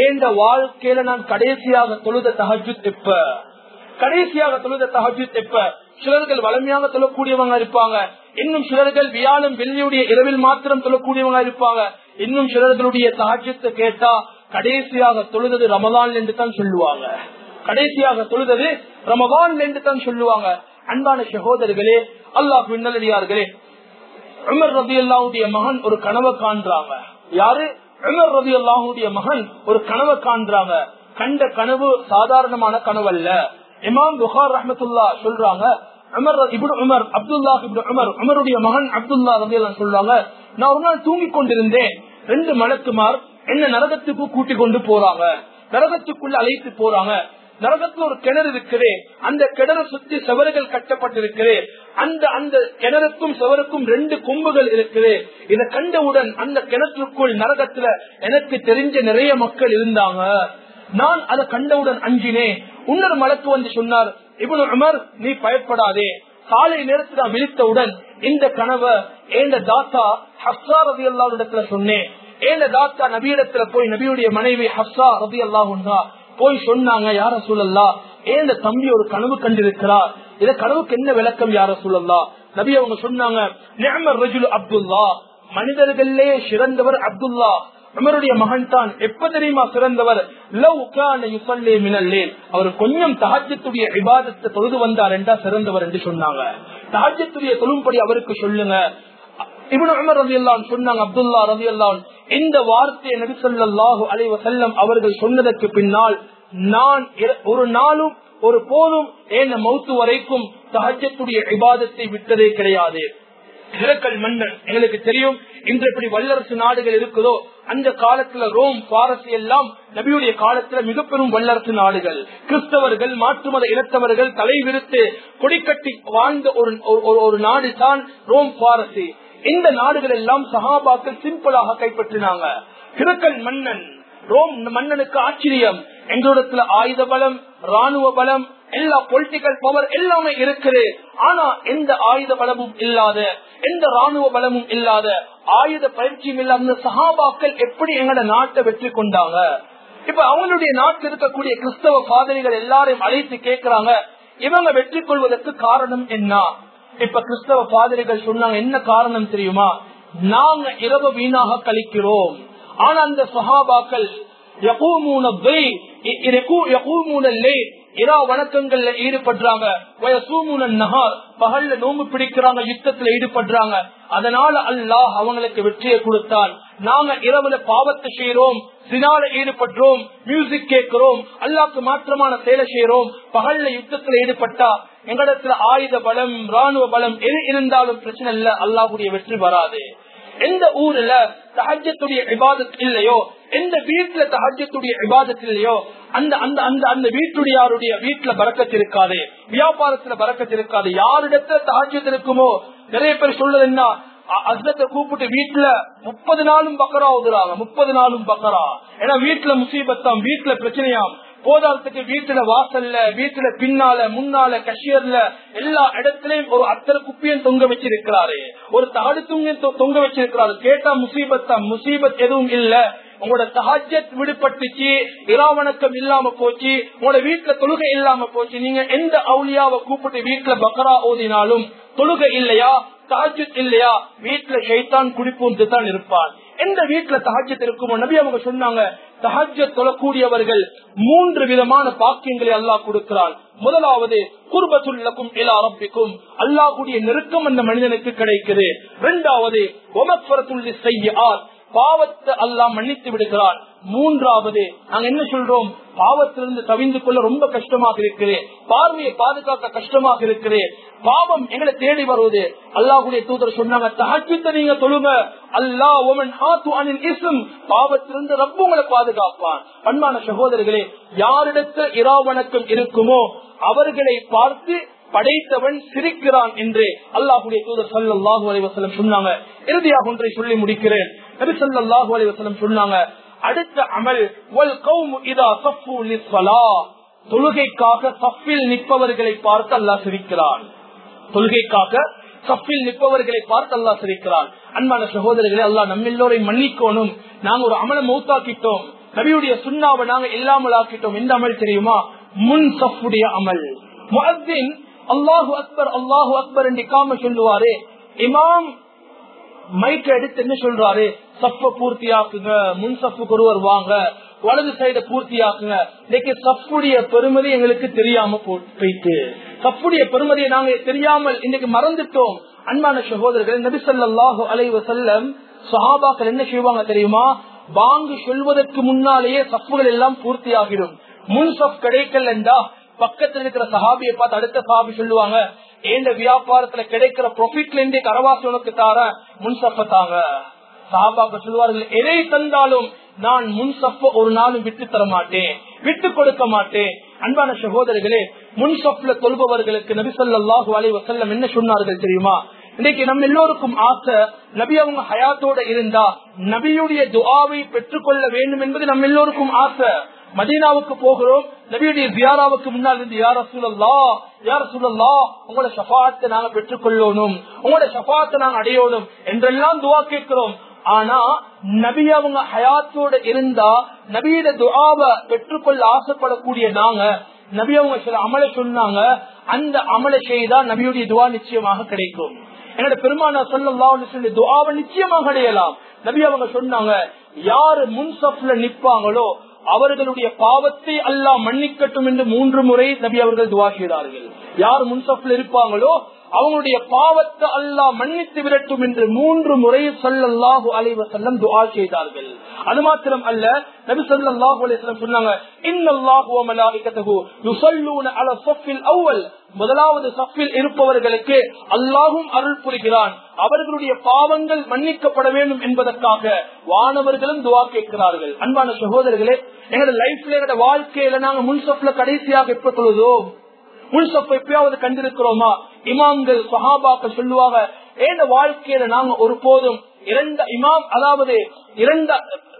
ஏந்த வாழ்க்கையில நான் கடைசியாக தொழுத தகஜு தெப்ப கடைசியாக தொழுத தகஜு தெப்ப சிலர்கள் வளமையாக சொல்லக்கூடியவங்க இருப்பாங்க. இன்னும் சிலர்கள் வியாழம் வெள்ளியுடைய இரவில் மாத்திரம் சொல்லக்கூடியவங்க இருப்பாங்க. இன்னும் சிலர்களுடைய தஹஜத்தை கேட்டா கடைசியாக தொழுதது ரமதான் என்று தான் சொல்லுவாங்க. கடைசியாக தொழுதது ரமதான் என்று தான் சொல்லுவாங்க. அன்பான சகோதரர்களே அல்லாஹ் பின்னலடியார்களே உமர் ரபி அல்லாவுடைய மகன் ஒரு கனவை காண்றாங்க. யாரு? உமர் ரபி அல்லாஹுடைய மகன் ஒரு கனவை காண்றாங்க. கண்ட கனவு சாதாரணமான கனவு அல்ல இமாம் புகார் ரஹமத்துல்லா சொல்றாங்க அமர் இப்னு உமர் அப்துல்லா உமர் உமருடைய மகன் அப்துல்லா ரபி சொல்றாங்க நான் ஒரு நாள் தூங்கிக் கொண்டிருந்தேன். ரெண்டு மலக்குமார் என்ன நரகத்துக்கு கூட்டிக் கொண்டு போறாங்க. நரகத்துக்குள்ள அழைத்து போறாங்க. நரகத்துல ஒரு கிணறு இருக்குது. அந்த கிணறு சுத்தி செவறுகள் கட்டப்பட்டிருக்குது. அந்த அந்த கிணறுக்கும் செவருக்கும் ரெண்டு கொம்புகள் இருக்குது. இதை கண்டவுடன் அந்த கிணற்றுக்குள் நரகத்துல எனக்கு தெரிஞ்ச நிறைய மக்கள் இருந்தாங்க. நான் அதை கண்டவுடன் அஞ்சினேன். இன்னொரு மலக்கு வந்து சொன்னார் இவ்வளவு உமர் நீ பயப்படாதே. காலை நேரத்தில் நான் விழித்தவுடன் இந்த கனவை ஏந்த தாத்தா ஹப்சா ரதி அல்லாவிடத்துல சொன்னேன். ஏந்த தாத்தா நபியிடத்துல போய் நபியுடைய மனைவி ஹப்சா ரதி அல்லாஹா போய் சொன்னாங்க யார சூழல்லா ஏந்த தம்பி ஒரு கனவு கண்டிருக்கிறார். இந்த கனவுக்கு என்ன விளக்கம் யார சூழல்லா நபி அவங்க சொன்னாங்க அப்துல்லா மனிதர்களே சிறந்தவர் அப்துல்லா உமருடைய மகன் தான். எப்ப தெரியுமா சிறந்தவர்? லவ் கான மினல்லேல் அவர் கொஞ்சம் தஹஜத்துடைய விவாதத்தை தொழுது வந்தார் என்றா சிறந்தவர் என்று சொன்னாங்க. தஹஜத்துடைய தொழும்படி அவருக்கு சொல்லுங்க. இவனு உமர் அல்லான் சொன்னாங்க அப்துல்லா ரதி இந்த வார்த்தையை நபி சொல்லாஹு அலைவ செல்லம் அவர்கள் சொன்னதற்கு பின்னால் நான் ஒரு நாளும் ஒரு போதும் ஏன் மௌத்து வரைக்கும் தஹஜத்துடைய விவாதத்தை விட்டதே கிடையாது. இரக்கல் மன்னன். எங்களுக்கு தெரியும் இன்று எப்படி வல்லரசு நாடுகள் இருக்குதோ அந்த காலத்துல ரோம் பாரசி எல்லாம் நபியுடைய காலத்துல மிக பெரும் வல்லரசு நாடுகள். கிறிஸ்தவர்கள் மாற்று மத இனத்தவர்கள் தலைவிரித்து கொடிக்கட்டி வாழ்ந்த ஒரு ஒரு- ஒரு நாடு தான் ரோம் பாரசி. இந்த நாடுகள் எல்லாம் சகாபாக்கள் சிம்பிளாக கைப்பற்றினாங்க. கிழக்கல் மன்னன் ரோம் மன்னனுக்கு ஆச்சரியம். எங்களிடத்துல ஆயுத பலம் ராணுவ பலம் எல்லா பொலிட்டிக்கல் பவர் எல்லாமே இருக்குது. ஆனா எந்த ஆயுத பலமும் இல்லாத எந்த ராணுவ பலமும் இல்லாத ஆயுத பயிற்சியும் இல்லாத சகாபாக்கள் எப்படி எங்களோட நாட்டை வெற்றி கொண்டாங்க? இப்ப அவங்களுடைய நாட்டில் இருக்கக்கூடிய கிறிஸ்தவ பாதிரிகள் எல்லாரையும் அழைத்து கேட்கிறாங்க இவங்க வெற்றி கொள்வதற்கு காரணம் என்ன? இப்ப கிறிஸ்தவ பாதிரிகள் சொன்னாங்க என்ன காரணம் தெரியுமா? நாங்க இரவு வீணாக கழிக்கிறோம். ஆனா அந்த சஹாபாக்கள் இரா வணக்கங்கள்ல ஈடுபடுறாங்க. வயசூமுன பகல்ல நோம்பு பிடிக்கிறாங்க யுத்தத்துல ஈடுபடுறாங்க. அதனால அல்லாஹ் அவங்களுக்கு வெற்றியை கொடுத்தான். நாங்க இரவுல பாவத்தை செய்யறோம் சினால ஈடுபடுறோம் மியூசிக் கேட்கிறோம் அல்லாக்கு மாற்றமான செயலை செய்யறோம் பகல்ல யுத்தத்துல ஈடுபட்டா எங்களிடத்துல ஆயுத பலம் ராணுவ பலம் எது இருந்தாலும் பிரச்சனை இல்ல அல்லாஹுடைய வெற்றி வராது. எந்த ஊர்ல தஹஜத்துடைய இபாதத் இல்லையோ எந்த வீட்டுல தஹஜத்துடைய இபாதத் இல்லையோ அந்த அந்த அந்த அந்த வீட்டுடையாருடைய வீட்டுல பறக்கத்து இருக்காது வியாபாரத்துல பறக்கத்து இருக்காது யாரிடத்துல தஹஜத் இருக்குமோ நிறைய பேர் சொல்றது என்ன? அஸ்லத்தை கூப்பிட்டு வீட்டுல முப்பது நாளும் பக்கரா ஓதுறாங்க முப்பது நாளும் பக்கரா. ஏன்னா வீட்டுல முசீபத்தாம் வீட்டுல பிரச்சனையாம். போதாதத்துக்கு வீட்டுல வாசல்ல வீட்டுல பின்னால முன்னால கஷியர்ல எல்லா இடத்துலயும் ஒரு அத்தனை குப்பியும் தொங்க வச்சிருக்கிறாரு. ஒரு தாடு தொங்க தொங்க வச்சிருக்கிறாரு. கேட்டா முசீபத்தா முசீபத் எதுவும் இல்ல. உங்களோட சஹாஜத் விடுபட்டுச்சு இராவணக்கம் இல்லாம போச்சு உங்களோட வீட்டுல தொழுகை இல்லாம போச்சு. நீங்க எந்த அவுளியாவை கூப்பிட்டு வீட்டுல பக்கரா ஓதினாலும் தொழுகை இல்லையா? தாஜத் இல்லையா? வீட்டுல ஷைத்தான் குடிப்பூந்து தான் இருப்பான் எந்த வீட்டுல தஹஜத் இருக்குமோ? நபி அவங்க சொன்னாங்க தஹஜத் தொழக்கூடியவர்கள் மூன்று விதமான பாக்கியங்களை அல்லாஹ் கொடுக்கிறான். முதலாவது குர்பத்துள்ளக்கும் இலா அல்லாஹ் கூடிய நெருக்கம் அந்த மனிதனுக்கு கிடைக்குது. இரண்டாவது ஒமக்பரத்துள்ளி செய்யார் பாவத்தை அல்லாஹ் மன்னித்து விடுகிறான் மூன்றாவது நாங்க என்ன சொல்றோம்? பாவத்திலிருந்து தவிந்து கொள்ள ரொம்ப கஷ்டமாக இருக்குது. பார்வையை பாதுகாக்க கஷ்டமாக இருக்குது. பாவம் எங்களை தேடி வருவது. அல்லாஹுடைய தூதர் சொன்னாங்க தஹஜத்தை நீங்க தொழுங்க. அல்லாஹ் ஒமன் பாவத்திலிருந்து ரப்ப உங்களை பாதுகாப்பான். அன்பான சகோதரர்களே யாரிடத்தில் இராவணக்கம் இருக்குமோ அவர்களை பார்த்து படைத்தவன் சிரிக்கிறான் என்று அல்லாஹுடைய தூதர் சல்லாஹூ அலைவசலம் சொன்னாங்க. இறுதியாக ஒன்றை சொல்லி முடிக்கிறேன். நபிசல்லாஹு ஸல்லல்லாஹு அலைஹி சொன்னாங்க அடுத்த அமல் வல் கௌமு இதா சஃபு லிஸ்ஸலாஹ் தொழுகைக்காக சஃபில் நிற்பவர்களை பார்த்து அல்லாஹ் சிரிக்கிறான். தொழுகைக்காக சஃபில் நிற்பவர்களை பார்த்து அல்லா சிரிக்கிறான். அன்பான சகோதரர்களை அல்லா நம்ம எல்லோரையும் மன்னிக்கோனும் நாங்க ஒரு அமலை மௌத்தாக்கிட்டோம். நபியுடைய சுண்ணாவை நாங்க இல்லாமல் ஆக்கிட்டோம். எந்த அமல் தெரியுமா? முன் சஃபுடைய அமல். முஅத்தின் அல்லாஹு அக்பர் அல்லாஹு அக்பர் என்று காம சொல்லுவாரு இமாம் மைக் எடுத்து என்ன சொல்றாரு? சப்ப பூர்த்தியாக்குங்க முன் சப்புக்கு ஒருவர் வாங்க வலது சைட பூர்த்தியாக்குங்க. இன்னைக்கு சப்புடைய பெருமதி எங்களுக்கு தெரியாம போயிட்டு. சப்புடைய பெருமதியை நாங்க தெரியாமல் இன்னைக்கு மறந்துட்டோம். அன்பான சகோதரர்கள் நபிசல்லாஹு அலைவ செல்லம் சஹாபாக்கள் என்ன செய்வாங்க தெரியுமா? வாங்கு சொல்வதற்கு முன்னாலேயே சப்புகள் எல்லாம் பூர்த்தியாகிடும். முன் சப் கிடைக்கல் என்றா பக்கத்துல இருக்கிற சஹாபியை பார்த்து அடுத்த சஹாபி சொல்லுவாங்க ஏண்ட வியாபாரத்துல கிடைக்கிற ப்ராஃபிட்ல இருந்தே கரவாசி உனக்கு தார முன்சப்பத்தாங்க தாங்க சொல்வார்கள் சொல்லுவார்கள் எதை தந்தாலும் நான் முன்சப்ப ஒரு நாளும் விட்டு தர மாட்டேன் விட்டு கொடுக்க மாட்டேன். அன்பான சகோதரர்களே முன்சப்ல தொல்பவர்களுக்கு நபி ஸல்லல்லாஹு அலைஹி என்ன சொன்னார்கள் தெரியுமா? இன்னைக்கு நம்ம எல்லோருக்கும் ஆசை நபி அவங்க ஹயாத்தோட இருந்தா நபியுடைய துஆவை பெற்றுக்கொள்ள வேண்டும் என்பது நம்ம எல்லோருக்கும் ஆசை. மதீனாவுக்கு போகிறோம். நபியுடைய ஜியாராவுக்கு முன்னால் இருந்து யார சூழல்லா யார சூழல்லா உங்களோட சபாத்தை நாங்க பெற்றுக்கொள்ளணும் உங்களோட சபாத்தை நாங்க அடையணும் என்றெல்லாம் துவா கேட்கிறோம். ஆனா நபி அவங்க ஹயாத்தோட இருந்தா நபியோட துவாவ பெற்றுக்கொள்ள ஆசைப்படக்கூடிய நாங்க நபி அவங்க சில அமலை சொன்னாங்க அந்த அமலை செய்தா நபியுடைய துவா நிச்சயமாக கிடைக்கும். என்னோட பெருமானா சொல்லலாம் சொல்லி துவாவை நிச்சயமாக அடையலாம். நபி அவங்க சொன்னாங்க யாரு முன்சப்ல நிப்பாங்களோ அவர்களுடைய பாவத்தை அல்லாஹ் மன்னிக்கட்டும் என்று மூன்று முறை நபி அவர்கள் துவா செய்தார்கள். யார் முன்சப்ல இருப்பாங்களோ அவங்களுடைய பாவத்தை அல்லாஹ் மன்னித்து விரட்டும் என்று மூன்று முறை சொல்லல்லாஹு அலைவ செல்லம் துஆ செய்தார்கள். அது மாத்திரம் அல்ல நபி ஸல்லல்லாஹு சொன்னாங்க இன்னல்லாஹு வ மலாயிகத்துஹு யுஸல்லூன அலா ஸஃபில் அவ்வல். முதலாவது சஃபில் இருப்பவர்களுக்கு அல்லாஹும் அருள் புரிகிறான். அவர்களுடைய பாவங்கள் மன்னிக்கப்பட வேண்டும் என்பதற்காக வானவர்களும் துவா கேட்கிறார்கள். அன்பான சகோதரர்களே எங்களோட லைஃப்ல எங்களோட வாழ்க்கையில நாங்க முன்சப்ல கடைசியாக எப்ப தொழுதோம் முன்சப்ப எப்பயாவது கண்டிருக்கிறோமா? இமாம்கள் சஹாபாக்க சொல்லுவாங்க ஏந்த வாழ்க்கையில நாங்க ஒருபோதும் இரண்டு இமாம் அதாவது இரண்ட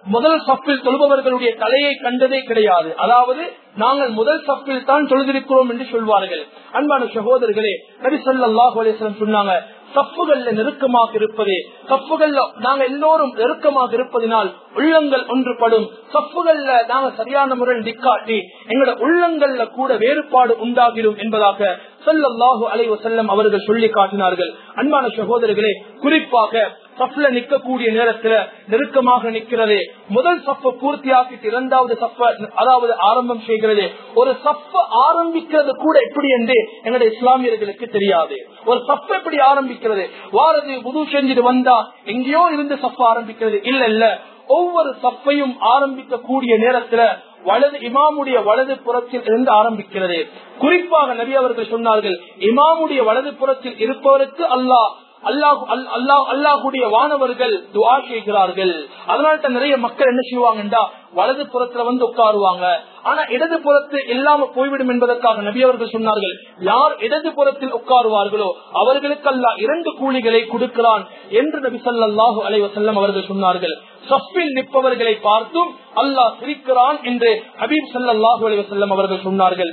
முதல் சப்பில் தொழுபவர்களுடைய தலையை கண்டதே கிடையாது. அதாவது நாங்கள் முதல் சப்பில் தான் தொழுதிருக்கிறோம் என்று சொல்வார்கள். அன்பான சகோதரர்களே நபி சொன்னாங்க சப்புகள்ல நெருக்கமாக இருப்பது சப்புகள்ல நாங்க எல்லோரும் நெருக்கமாக இருப்பதினால் உள்ளங்கள் ஒன்றுபடும். சப்புகள்ல நாங்க சரியான முறையில் நிக்காட்டி எங்களோட உள்ளங்கள்ல கூட வேறுபாடு உண்டாகிடும் என்பதாக சொல்லல்லாஹு அலைவ செல்லம் அவர்கள் சொல்லி காட்டினார்கள். அன்பான சகோதரர்களே குறிப்பாக சஃப்ல நிக்கக்கூடிய நேரத்துல நெருக்கமாக நிக்கிறது முதல் சப்ப பூர்த்தியாக்கிட்டு இரண்டாவது சப்ப அதாவது ஆரம்பம் செய்கிறது. ஒரு சப்ப ஆரம்பிக்கிறது கூட எப்படி என்று எங்களுடைய இஸ்லாமியர்களுக்கு தெரியாது. ஒரு சப்ப எப்படி ஆரம்பிக்கிறது? வாரது புது செஞ்சுட்டு வந்தா எங்கேயோ இருந்து சப்ப ஆரம்பிக்கிறது. இல்ல இல்ல. ஒவ்வொரு சப்பையும் ஆரம்பிக்க கூடிய நேரத்துல வலது இமாமுடைய வலது புறத்தில் இருந்து ஆரம்பிக்கிறது. குறிப்பாக நபி அவர்கள் சொன்னார்கள் இமாமுடைய வலது புறத்தில் இருப்பவருக்கு அல்லாஹ் அல்லாஹ் அல்லாஹுடைய வானவர்கள் துவா செய்கிறார்கள் அதனால தான் நிறைய மக்கள் என்ன செய்வாங்கன்றா வலது புறத்துல வந்து உட்காருவாங்க. ஆனா இடது புறத்து இல்லாம போய்விடும் என்பதற்காக நபி அவர்கள் சொன்னார்கள் யார் இடது புறத்தில் உட்காருவார்களோ அவர்களுக்கு அல்ல இரண்டு கூலிகளை கொடுக்கிறான் என்று நபி சல்லாஹூ அலைவசல்லம் அவர்கள் சொன்னார்கள். சப்பில் நிற்பவர்களை பார்த்தும் அல்லாஹ் சிரிக்கிறான் என்று ஹபீப் சல்லாஹூ அலைவசல்லம் அவர்கள் சொன்னார்கள்.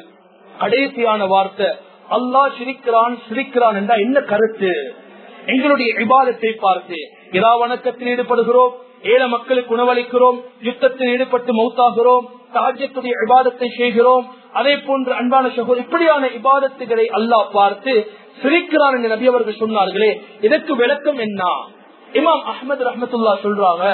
கடைசியான வார்த்தை அல்லாஹ் சிரிக்கிறான் சிரிக்கிறான் என்றா என்ன கருத்து? எங்களுடைய விவாதத்தை பார்த்து இரா வணக்கத்தில் ஈடுபடுகிறோம் ஏழை மக்களுக்கு உணவளிக்கிறோம் யுத்தத்தில் ஈடுபட்டு மௌத்தாகிறோம் சாஜ்யத்துடைய விவாதத்தை செய்கிறோம். அதே போன்று அன்பான சகோதரி இப்படியான விவாதத்துகளை அல்லாஹ் பார்த்து சிரிக்கிறான் என்று நபி அவர்கள் சொன்னார்களே இதற்கு விளக்கம் என்ன? இமாம் அஹமது ரஹமத்துல்லா சொல்றாங்க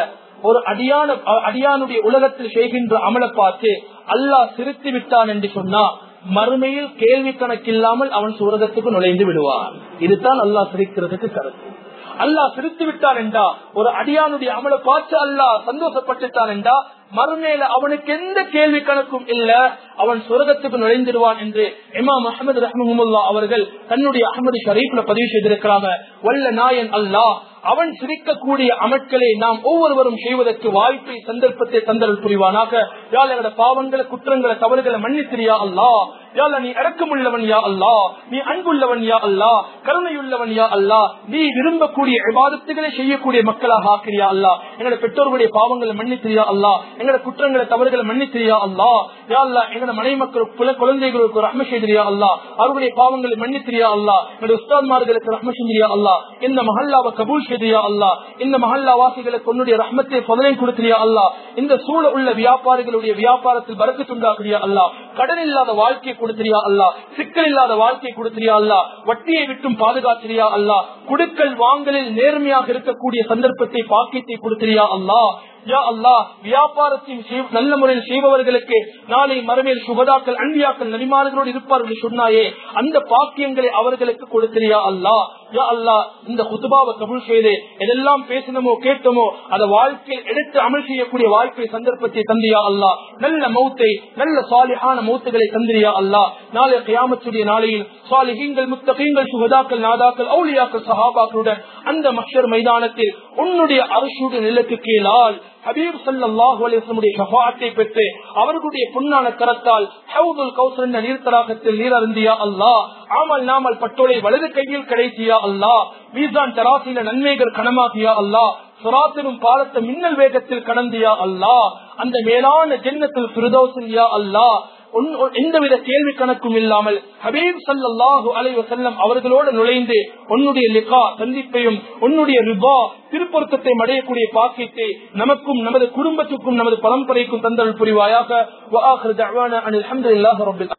ஒரு அடியான அடியானுடைய உலகத்தில் செய்கின்ற அமலை பார்த்து அல்லாஹ் சிரித்து விட்டான் என்று சொன்னா மறுமையில் கேள்வி கணக்கில்லாமல் அவன் சுரகத்துக்கு நுழைந்து விடுவான். இதுதான் அல்லாஹ் சிரிக்கிறதுக்கு கருத்து. அல்லாஹ் சிரித்து விட்டான் என்றா ஒரு அடியானுடைய அமல பார்த்து அல்லாஹ் சந்தோஷப்பட்டுட்டான் என்றா மறுநேல அவனுக்கு எந்த கேள்வி கணக்கும் இல்ல. அவன் சொர்க்கத்துக்கு நுழைந்திருவான் என்று இமாம் அஹமது ரஹமுல்லா அவர்கள் தன்னுடைய அகமது ஷரீப்ல பதிவு செய்திருக்கிறாங்க. வல்ல நாயன் அல்லாஹ் அவன் சிரிக்கக்கூடிய அமட்களை நாம் ஒவ்வொருவரும் செய்வதற்கு வாய்ப்பை சந்தர்ப்பத்தை தந்தல் புரிவானாக. யாழோட பாவங்களை குற்றங்களை தவறுகளை மன்னித்திரியா அல்லா? யாழ நீ இறக்கமுள்ளவன் யா அல்லா? நீ அன்புள்ளவன் யா அல்லா? கருணையுள்ளவன் யா அல்லா? நீ விரும்பக்கூடிய விவாதத்துகளை செய்யக்கூடிய மக்களாக ஆக்கிரியா அல்லா? எங்களோட பெற்றோர்களுடைய பாவங்களை மன்னித்திரியா அல்லா? எங்களோட குற்றங்களை தவறுகளை மன்னித்திரியா அல்லா யா அல்லா மனை மக்களுக்கு குழந்தைகளுக்கு ஒரு அம்மை செய்திரியா அல்லா அவருடைய பாவங்களை மன்னித்திரியா அல்லா எங்களுடைய உஸ்தான்மார்களுக்கு ரஹ்ம செஞ்சியா அல்லா இந்த மஹல்லாவை கபூல் செய்தியா அல்லா இந்த மஹல்லா வாசிகளுக்கு உன்னுடைய ரஹ்மத்தை பதனை கொடுத்திரியா அல்லா இந்த சூழ உள்ள வியாபாரிகளுடைய வியாபாரத்தில் பறக்கு துண்டாக்குறியா அல்லா கடன் இல்லாத வாழ்க்கையை கொடுத்திரியா அல்லா சிக்கல் இல்லாத வாழ்க்கையை கொடுத்திரியா அல்லா வட்டியை விட்டும் பாதுகாத்திரியா அல்லா குடுக்கல் வாங்கலில் நேர்மையாக இருக்கக்கூடிய சந்தர்ப்பத்தை பாக்கியத்தை கொடுத்திரியா அல்லா யா அல்லா வியாபாரத்தின் நல்ல முறையில் செய்பவர்களுக்கு நாளை மறுமையில் சுபதாக்கள் அன்பியாக்கள் நடிமார்களோடு இருப்பார்கள் சொன்னாயே அந்த பாக்கியங்களை அவர்களுக்கு கொடுத்திரியா அல்லா யா அல்லா இந்த குத்துபாவை கபுல் செய்து எதெல்லாம் பேசணுமோ கேட்டோமோ அதை வாழ்க்கையில் எடுத்து அமல் செய்யக்கூடிய வாழ்க்கை சந்தர்ப்பத்தை தந்தியா அல்லா நல்ல மௌத்தை நல்ல சாலிஹான மௌத்துகளை தந்திரியா அல்லா நாளை கியாமத்துடைய நாளையில் சாலிஹீங்கள் முத்தகீங்கள் சுகதாக்கள் நாதாக்கள் அவுளியாக்கள் சஹாபாக்களுடன் அந்த மஷர் மைதானத்தில் உன்னுடைய அரசுடைய நிலக்கு கீழால் ஹபீப் சல்லாஹூ அலிஸ்லமுடைய ஷஃபாத்தை பெற்று அவர்களுடைய புண்ணான கரத்தால் ஹவுதுல் கௌசர் என்ற நீர்த்தராகத்தில் நீர் அருந்தியா அல்லா ஆமல் நாமல் பட்டோலை வலது கையில் கிடைத்தியா அல்லா மீசான் தராசில நன்மைகள் கனமாகியா அல்லா சுராத்திரும் பாலத்தை மின்னல் வேகத்தில் கடந்தியா அல்லா அந்த மேலான ஜென்னத்தில் பிரதோசியா அல்லா எந்தவித கேள்வி கணக்கும் இல்லாமல் ஹபீப் சல்லாஹு அலைவ செல்லம் அவர்களோடு நுழைந்து உன்னுடைய லிகா சந்திப்பையும் உன்னுடைய ரிபா திருப்பொருத்தத்தை அடையக்கூடிய பாக்கியத்தை நமக்கும் நமது குடும்பத்துக்கும் நமது பரம்பரைக்கும் தந்தல் புரிவாயாக.